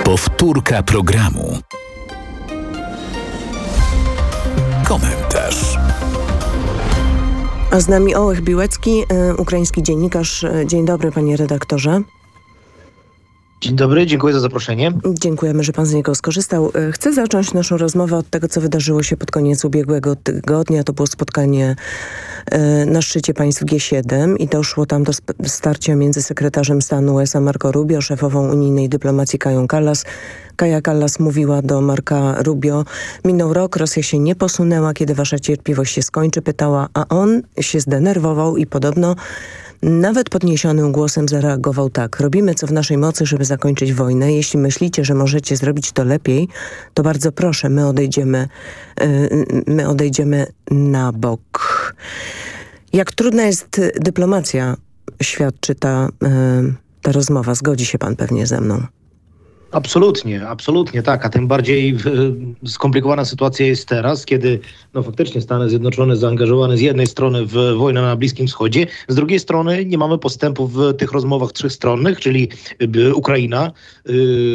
Powtórka programu. Komentarz. A z nami Ołech Biłecki, y, ukraiński dziennikarz. E, dzień dobry panie redaktorze. Dzień dobry, dziękuję za zaproszenie. Dziękujemy, że pan z niego skorzystał. E, chcę zacząć naszą rozmowę od tego, co wydarzyło się pod koniec ubiegłego tygodnia. To było spotkanie na szczycie państw G7 i doszło tam do starcia między sekretarzem stanu USA Marco Rubio, szefową unijnej dyplomacji Kają Kallas, Kaja Kallas mówiła do Marka Rubio, minął rok, Rosja się nie posunęła, kiedy wasza cierpliwość się skończy, pytała, a on się zdenerwował i podobno nawet podniesionym głosem zareagował tak. Robimy co w naszej mocy, żeby zakończyć wojnę. Jeśli myślicie, że możecie zrobić to lepiej, to bardzo proszę, my odejdziemy, yy, my odejdziemy na bok. Jak trudna jest dyplomacja, świadczy ta, yy, ta rozmowa. Zgodzi się pan pewnie ze mną. Absolutnie, absolutnie tak, a tym bardziej skomplikowana sytuacja jest teraz, kiedy no faktycznie Stany Zjednoczone zaangażowane z jednej strony w wojnę na Bliskim Wschodzie, z drugiej strony nie mamy postępu w tych rozmowach trzystronnych, czyli e, Ukraina,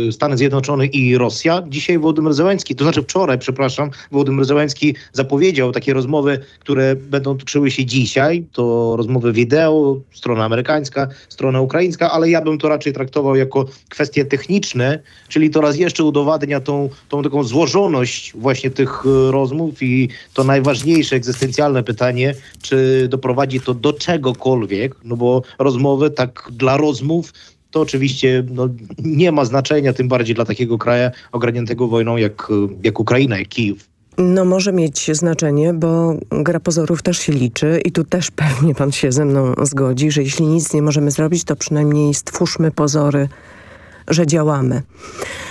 e, Stany Zjednoczone i Rosja. Dzisiaj Wołodymyr Zełański, to znaczy wczoraj, przepraszam, Wołodymyr Zełański zapowiedział takie rozmowy, które będą toczyły się dzisiaj. To rozmowy wideo, strona amerykańska, strona ukraińska, ale ja bym to raczej traktował jako kwestie techniczne, czyli to raz jeszcze udowadnia tą, tą taką złożoność właśnie tych e, rozmów i to najważniejsze egzystencjalne pytanie, czy doprowadzi to do czegokolwiek, no bo rozmowy tak dla rozmów to oczywiście no, nie ma znaczenia, tym bardziej dla takiego kraju ogarniętego wojną jak, jak Ukraina, jak Kijów. No może mieć znaczenie, bo gra pozorów też się liczy i tu też pewnie pan się ze mną zgodzi, że jeśli nic nie możemy zrobić, to przynajmniej stwórzmy pozory że działamy.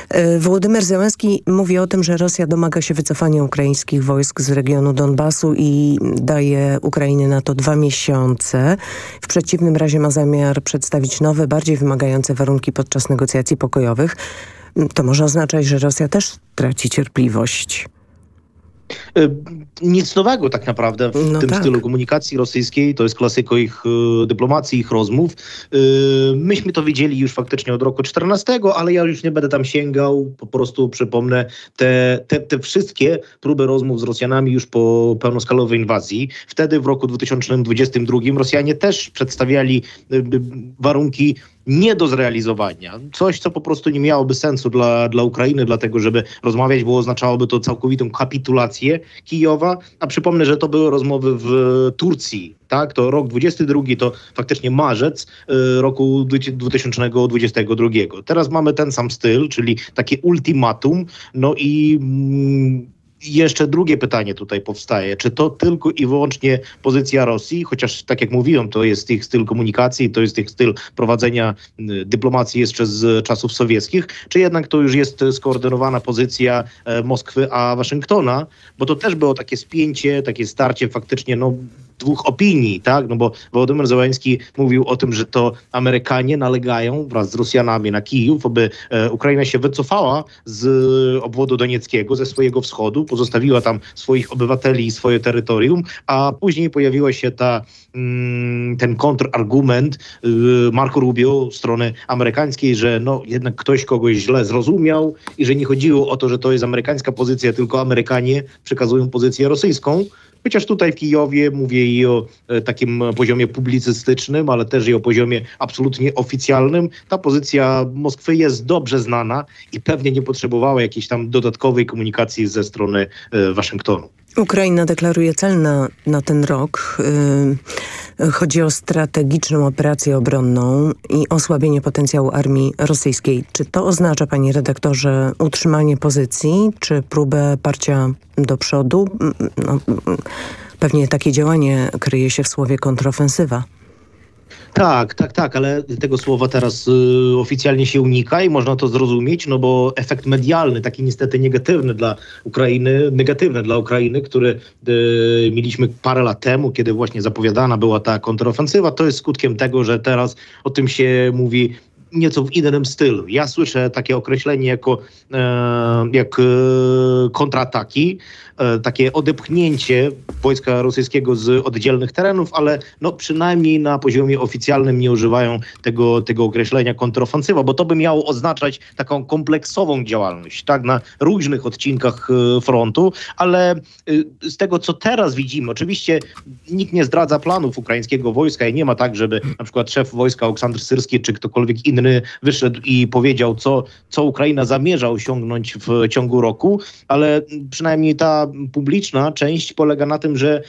E, Władimir Zełenski mówi o tym, że Rosja domaga się wycofania ukraińskich wojsk z regionu Donbasu i daje Ukrainie na to dwa miesiące. W przeciwnym razie ma zamiar przedstawić nowe, bardziej wymagające warunki podczas negocjacji pokojowych. To może oznaczać, że Rosja też traci cierpliwość. E, nic nowego tak naprawdę w no tym tak. stylu komunikacji rosyjskiej. To jest klasyko ich y, dyplomacji, ich rozmów. Y, myśmy to widzieli już faktycznie od roku 14, ale ja już nie będę tam sięgał. Po prostu przypomnę te, te, te wszystkie próby rozmów z Rosjanami już po pełnoskalowej inwazji. Wtedy w roku 2022 Rosjanie też przedstawiali warunki nie do zrealizowania. Coś, co po prostu nie miałoby sensu dla, dla Ukrainy, dlatego żeby rozmawiać, bo oznaczałoby to całkowitą kapitulację Kijowa. A przypomnę, że to były rozmowy w Turcji. Tak, to rok 22 to faktycznie marzec y, roku 2022. Teraz mamy ten sam styl, czyli takie ultimatum. No i mm, jeszcze drugie pytanie tutaj powstaje. Czy to tylko i wyłącznie pozycja Rosji, chociaż tak jak mówiłem, to jest ich styl komunikacji, to jest ich styl prowadzenia y, dyplomacji jeszcze z czasów sowieckich, czy jednak to już jest skoordynowana pozycja e, Moskwy a Waszyngtona, bo to też było takie spięcie, takie starcie faktycznie no, dwóch opinii, tak? No bo Wołodymyr Zełański mówił o tym, że to Amerykanie nalegają wraz z Rosjanami na Kijów, aby e, Ukraina się wycofała z obwodu donieckiego, ze swojego wschodu, pozostawiła tam swoich obywateli i swoje terytorium, a później pojawiła się ta, mm, ten kontrargument y, Marco Rubio strony amerykańskiej, że no jednak ktoś kogoś źle zrozumiał i że nie chodziło o to, że to jest amerykańska pozycja, tylko Amerykanie przekazują pozycję rosyjską. Chociaż tutaj w Kijowie mówię i o e, takim poziomie publicystycznym, ale też i o poziomie absolutnie oficjalnym. Ta pozycja Moskwy jest dobrze znana i pewnie nie potrzebowała jakiejś tam dodatkowej komunikacji ze strony e, Waszyngtonu. Ukraina deklaruje cel na, na ten rok. Yy, chodzi o strategiczną operację obronną i osłabienie potencjału armii rosyjskiej. Czy to oznacza, panie redaktorze, utrzymanie pozycji, czy próbę parcia do przodu? No, pewnie takie działanie kryje się w słowie kontrofensywa. Tak, tak, tak, ale tego słowa teraz y, oficjalnie się unika i można to zrozumieć, no bo efekt medialny, taki niestety negatywny dla Ukrainy, negatywny dla Ukrainy, który y, mieliśmy parę lat temu, kiedy właśnie zapowiadana była ta kontrofensywa, to jest skutkiem tego, że teraz o tym się mówi nieco w innym stylu. Ja słyszę takie określenie jako e, jak e, kontrataki, takie odepchnięcie wojska rosyjskiego z oddzielnych terenów, ale no przynajmniej na poziomie oficjalnym nie używają tego, tego określenia kontrofensywa, bo to by miało oznaczać taką kompleksową działalność, tak, na różnych odcinkach e, frontu, ale e, z tego, co teraz widzimy, oczywiście nikt nie zdradza planów ukraińskiego wojska i nie ma tak, żeby na przykład szef wojska Aleksandr Syrski czy ktokolwiek inny wyszedł i powiedział, co, co Ukraina zamierza osiągnąć w ciągu roku, ale przynajmniej ta publiczna część polega na tym, że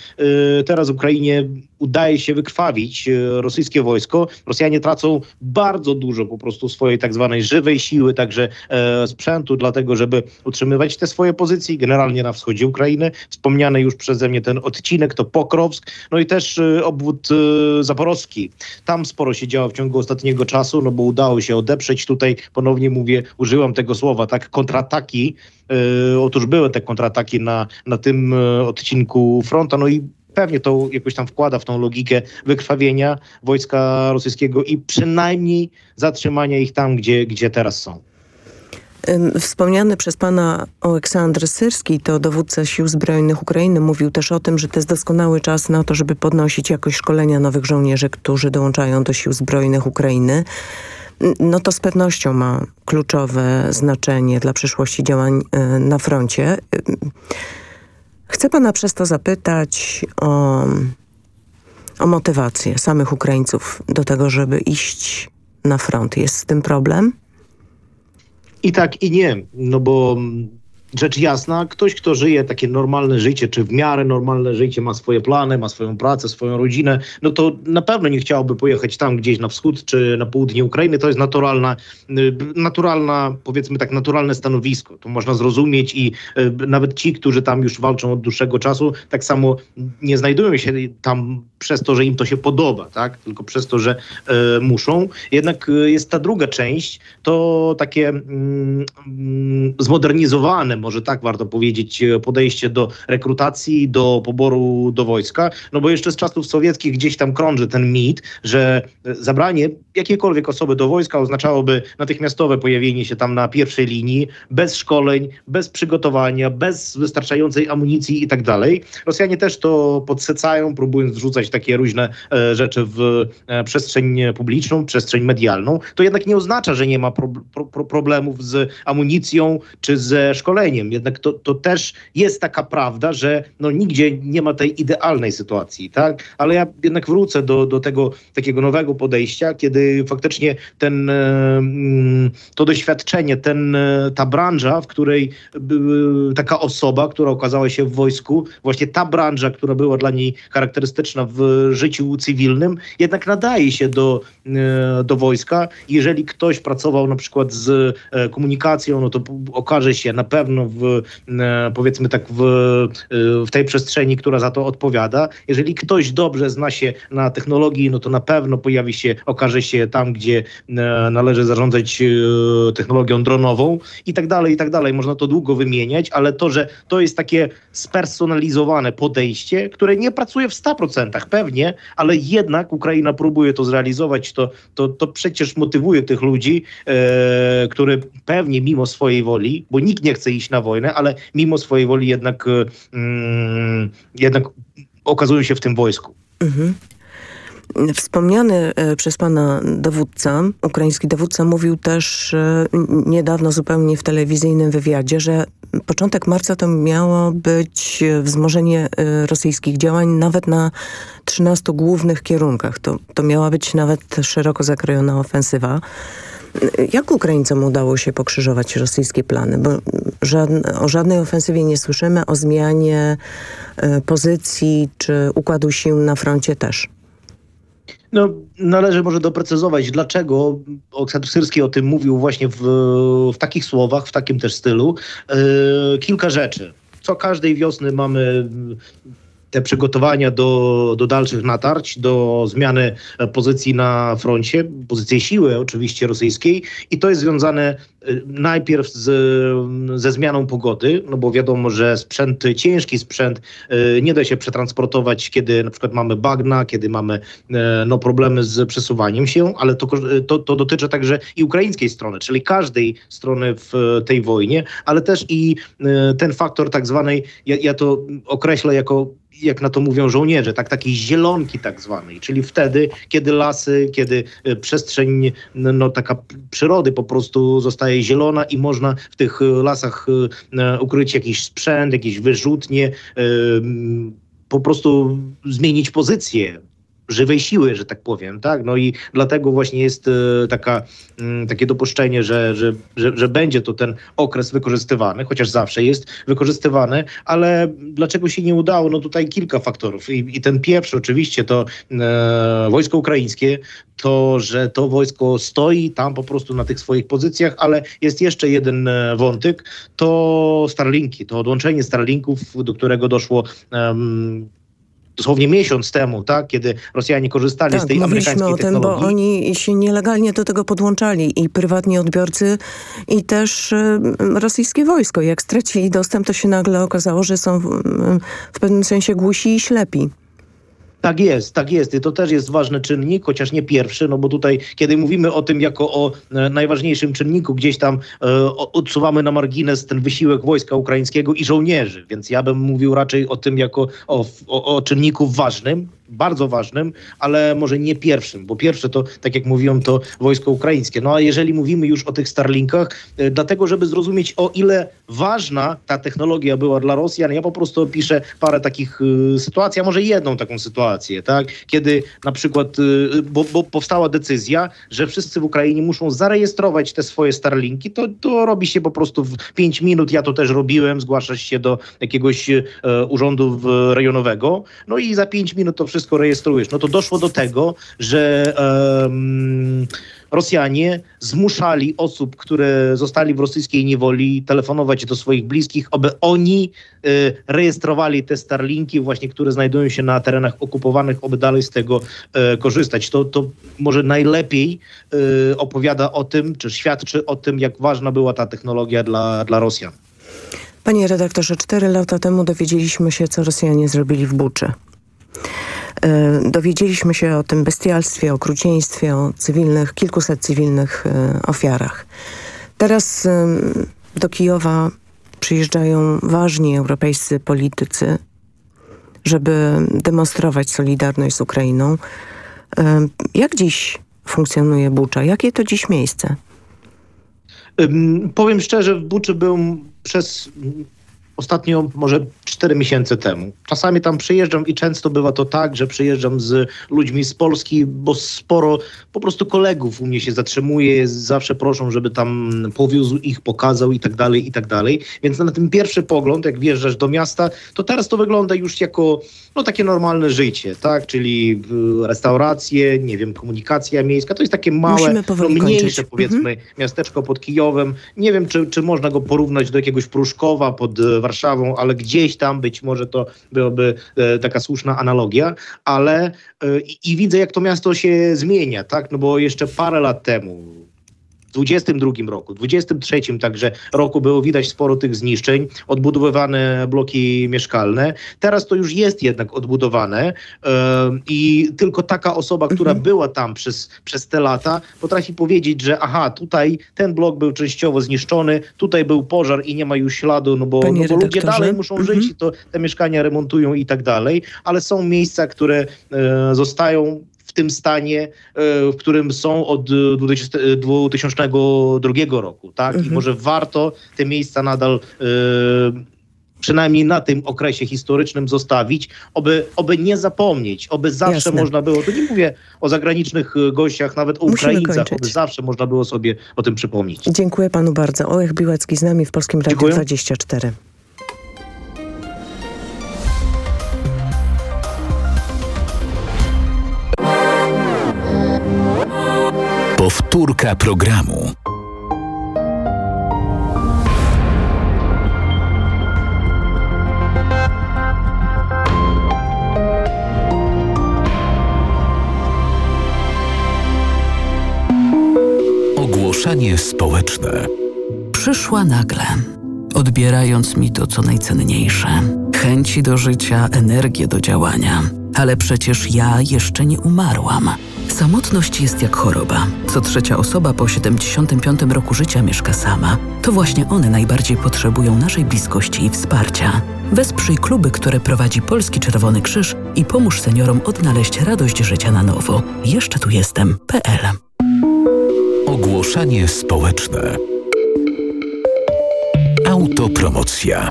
y, teraz Ukrainie udaje się wykrwawić y, rosyjskie wojsko. Rosjanie tracą bardzo dużo po prostu swojej tak zwanej żywej siły, także e, sprzętu, dlatego żeby utrzymywać te swoje pozycje, generalnie na wschodzie Ukrainy. Wspomniany już przeze mnie ten odcinek to Pokrowsk, no i też y, obwód zaporowski. Tam sporo się działo w ciągu ostatniego czasu, no bo udało się odeprzeć. Tutaj ponownie mówię, użyłam tego słowa, tak, kontrataki. Otóż były te kontrataki na, na tym odcinku fronta, no i pewnie to jakoś tam wkłada w tą logikę wykrwawienia wojska rosyjskiego i przynajmniej zatrzymania ich tam, gdzie, gdzie teraz są. Wspomniany przez pana Aleksandr Syrski, to dowódca sił zbrojnych Ukrainy, mówił też o tym, że to jest doskonały czas na to, żeby podnosić jakość szkolenia nowych żołnierzy, którzy dołączają do sił zbrojnych Ukrainy. No to z pewnością ma kluczowe znaczenie dla przyszłości działań y, na froncie. Chcę pana przez to zapytać o, o motywację samych Ukraińców do tego, żeby iść na front. Jest z tym problem? I tak, i nie, no bo rzecz jasna, ktoś, kto żyje takie normalne życie, czy w miarę normalne życie, ma swoje plany, ma swoją pracę, swoją rodzinę, no to na pewno nie chciałby pojechać tam gdzieś na wschód, czy na południe Ukrainy. To jest naturalna, y, naturalna powiedzmy tak, naturalne stanowisko. To można zrozumieć i y, nawet ci, którzy tam już walczą od dłuższego czasu, tak samo nie znajdują się tam przez to, że im to się podoba, tak? tylko przez to, że y, muszą. Jednak jest ta druga część, to takie mm, mm, zmodernizowane może tak warto powiedzieć, e, podejście do rekrutacji, do poboru do wojska, no bo jeszcze z czasów sowieckich gdzieś tam krąży ten mit, że e, zabranie jakiejkolwiek osoby do wojska oznaczałoby natychmiastowe pojawienie się tam na pierwszej linii, bez szkoleń, bez przygotowania, bez wystarczającej amunicji i tak dalej. Rosjanie też to podsycają, próbując wrzucać takie różne e, rzeczy w e, przestrzeń publiczną, przestrzeń medialną. To jednak nie oznacza, że nie ma pro, pro, problemów z amunicją czy ze szkoleniem jednak to, to też jest taka prawda, że no, nigdzie nie ma tej idealnej sytuacji, tak? Ale ja jednak wrócę do, do tego takiego nowego podejścia, kiedy faktycznie ten, e, mm, to doświadczenie, ten, e, ta branża, w której taka osoba, która okazała się w wojsku, właśnie ta branża, która była dla niej charakterystyczna w życiu cywilnym, jednak nadaje się do, e, do wojska. Jeżeli ktoś pracował na przykład z komunikacją, no to okaże się na pewno w, e, powiedzmy tak w, e, w tej przestrzeni, która za to odpowiada. Jeżeli ktoś dobrze zna się na technologii, no to na pewno pojawi się, okaże się tam, gdzie e, należy zarządzać technologią dronową i tak dalej, i tak dalej. Można to długo wymieniać, ale to, że to jest takie spersonalizowane podejście, które nie pracuje w 100% pewnie, ale jednak Ukraina próbuje to zrealizować, to, to, to przecież motywuje tych ludzi, e, które pewnie mimo swojej woli, bo nikt nie chce iść iść na wojnę, ale mimo swojej woli jednak, mm, jednak okazują się w tym wojsku. Mhm. Wspomniany e, przez pana dowódca, ukraiński dowódca mówił też e, niedawno zupełnie w telewizyjnym wywiadzie, że początek marca to miało być wzmożenie rosyjskich działań nawet na 13 głównych kierunkach. To, to miała być nawet szeroko zakrojona ofensywa. Jak Ukraińcom udało się pokrzyżować rosyjskie plany? Bo żadne, o żadnej ofensywie nie słyszymy, o zmianie e, pozycji czy układu sił na froncie też. No, należy może doprecyzować, dlaczego Oksadr Syrski o tym mówił właśnie w, w takich słowach, w takim też stylu. Yy, kilka rzeczy. Co każdej wiosny mamy te przygotowania do, do dalszych natarć, do zmiany e, pozycji na froncie, pozycji siły oczywiście rosyjskiej. I to jest związane e, najpierw z, ze zmianą pogody, no bo wiadomo, że sprzęt, ciężki sprzęt e, nie da się przetransportować, kiedy na przykład mamy bagna, kiedy mamy no, problemy z przesuwaniem się, ale to, to, to dotyczy także i ukraińskiej strony, czyli każdej strony w tej wojnie, ale też i ten faktor tak zwanej, ja, ja to określę jako jak na to mówią żołnierze, tak takiej zielonki tak zwanej, czyli wtedy, kiedy lasy, kiedy e, przestrzeń, no taka przyrody po prostu zostaje zielona i można w tych e, lasach e, ukryć jakiś sprzęt, jakieś wyrzutnie, po prostu zmienić pozycję żywej siły, że tak powiem, tak? No i dlatego właśnie jest e, taka, mm, takie dopuszczenie, że, że, że, że, będzie to ten okres wykorzystywany, chociaż zawsze jest wykorzystywany, ale dlaczego się nie udało? No tutaj kilka faktorów i, i ten pierwszy oczywiście to e, wojsko ukraińskie, to, że to wojsko stoi tam po prostu na tych swoich pozycjach, ale jest jeszcze jeden e, wątek, to Starlinki, to odłączenie Starlinków, do którego doszło um, dosłownie miesiąc temu, tak, kiedy Rosjanie korzystali tak, z tej amerykańskiej o tym, bo oni się nielegalnie do tego podłączali i prywatni odbiorcy i też y, rosyjskie wojsko. Jak stracili dostęp, to się nagle okazało, że są w, w pewnym sensie głusi i ślepi. Tak jest, tak jest. I to też jest ważny czynnik, chociaż nie pierwszy, no bo tutaj, kiedy mówimy o tym jako o e, najważniejszym czynniku, gdzieś tam e, odsuwamy na margines ten wysiłek wojska ukraińskiego i żołnierzy, więc ja bym mówił raczej o tym jako o, o, o czynniku ważnym, bardzo ważnym, ale może nie pierwszym, bo pierwsze to, tak jak mówiłem, to wojsko ukraińskie. No a jeżeli mówimy już o tych Starlinkach, e, dlatego, żeby zrozumieć o ile ważna ta technologia była dla Rosjan, ja po prostu opiszę parę takich y, sytuacji, a może jedną taką sytuację, tak? Kiedy na przykład, y, bo, bo powstała decyzja, że wszyscy w Ukrainie muszą zarejestrować te swoje Starlinki, to, to robi się po prostu w 5 minut, ja to też robiłem, zgłaszasz się do jakiegoś y, urzędu rejonowego, no i za 5 minut to wszystko wszystko rejestrujesz. No to doszło do tego, że um, Rosjanie zmuszali osób, które zostali w rosyjskiej niewoli, telefonować do swoich bliskich, aby oni y, rejestrowali te Starlinki, właśnie które znajdują się na terenach okupowanych, aby dalej z tego y, korzystać. To, to może najlepiej y, opowiada o tym, czy świadczy o tym, jak ważna była ta technologia dla, dla Rosjan. Panie redaktorze, cztery lata temu dowiedzieliśmy się, co Rosjanie zrobili w Buczy. E, dowiedzieliśmy się o tym bestialstwie, okrucieństwie, o cywilnych, kilkuset cywilnych e, ofiarach. Teraz e, do Kijowa przyjeżdżają ważni europejscy politycy, żeby demonstrować solidarność z Ukrainą. Jak dziś funkcjonuje Bucza? Jakie to dziś miejsce? Powiem szczerze, w Buczy był przez ostatnio może 4 miesiące temu. Czasami tam przyjeżdżam i często bywa to tak, że przyjeżdżam z ludźmi z Polski, bo sporo po prostu kolegów u mnie się zatrzymuje, zawsze proszą, żeby tam powiózł ich, pokazał i tak dalej, i tak dalej. Więc na ten pierwszy pogląd, jak wjeżdżasz do miasta, to teraz to wygląda już jako no, takie normalne życie, tak? Czyli restauracje, nie wiem, komunikacja miejska. To jest takie małe, no, mniejsze kończyć. powiedzmy mhm. miasteczko pod Kijowem. Nie wiem, czy, czy można go porównać do jakiegoś Pruszkowa pod Warszawą, ale gdzieś tam być może to byłaby e, taka słuszna analogia, ale e, i, i widzę, jak to miasto się zmienia, tak? No bo jeszcze parę lat temu, 22 roku, 23 także roku było widać sporo tych zniszczeń, odbudowywane bloki mieszkalne. Teraz to już jest jednak odbudowane yy, i tylko taka osoba, która mhm. była tam przez, przez te lata, potrafi powiedzieć, że aha, tutaj ten blok był częściowo zniszczony, tutaj był pożar i nie ma już śladu, no bo, no bo ludzie dalej muszą mhm. żyć i to te mieszkania remontują i tak dalej, ale są miejsca, które yy, zostają tym stanie, e, w którym są od 2002 roku, tak? Mhm. I może warto te miejsca nadal e, przynajmniej na tym okresie historycznym zostawić, oby, oby nie zapomnieć, oby zawsze Jasne. można było, tu nie mówię o zagranicznych gościach, nawet o Musimy Ukraińcach, kończyć. oby zawsze można było sobie o tym przypomnieć. Dziękuję panu bardzo. Olech Biłecki z nami w Polskim Radiu Dziękuję. 24. Powtórka programu. Ogłoszenie społeczne. Przyszła nagle, odbierając mi to, co najcenniejsze. Chęci do życia, energię do działania. Ale przecież ja jeszcze nie umarłam. Samotność jest jak choroba. Co trzecia osoba po 75 roku życia mieszka sama. To właśnie one najbardziej potrzebują naszej bliskości i wsparcia. Wesprzyj kluby, które prowadzi Polski Czerwony Krzyż i pomóż seniorom odnaleźć radość życia na nowo. Jeszcze tu jestem.pl Ogłoszenie społeczne. Autopromocja.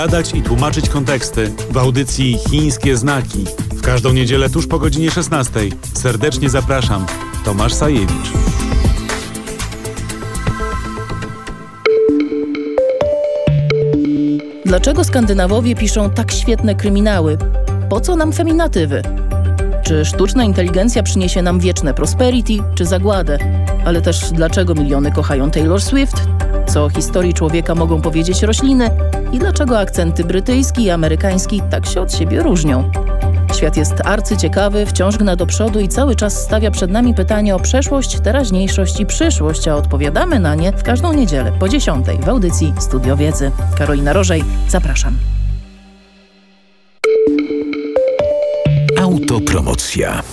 i tłumaczyć tłumaczyć konteksty w audycji Chińskie Znaki. W każdą niedzielę tuż po godzinie 16. Serdecznie zapraszam. Tomasz Sajewicz. Dlaczego Skandynawowie piszą tak świetne kryminały? po co nam feminatywy? Czy sztuczna inteligencja przyniesie nam wieczne prosperity, czy zagładę? Ale też dlaczego miliony kochają Taylor Swift? Co o historii człowieka mogą powiedzieć rośliny? I dlaczego akcenty brytyjski i amerykański tak się od siebie różnią? Świat jest arcyciekawy, wciąż gna do przodu i cały czas stawia przed nami pytanie o przeszłość, teraźniejszość i przyszłość, a odpowiadamy na nie w każdą niedzielę po 10 w audycji Studio Wiedzy. Karolina Rożej, zapraszam. Autopromocja.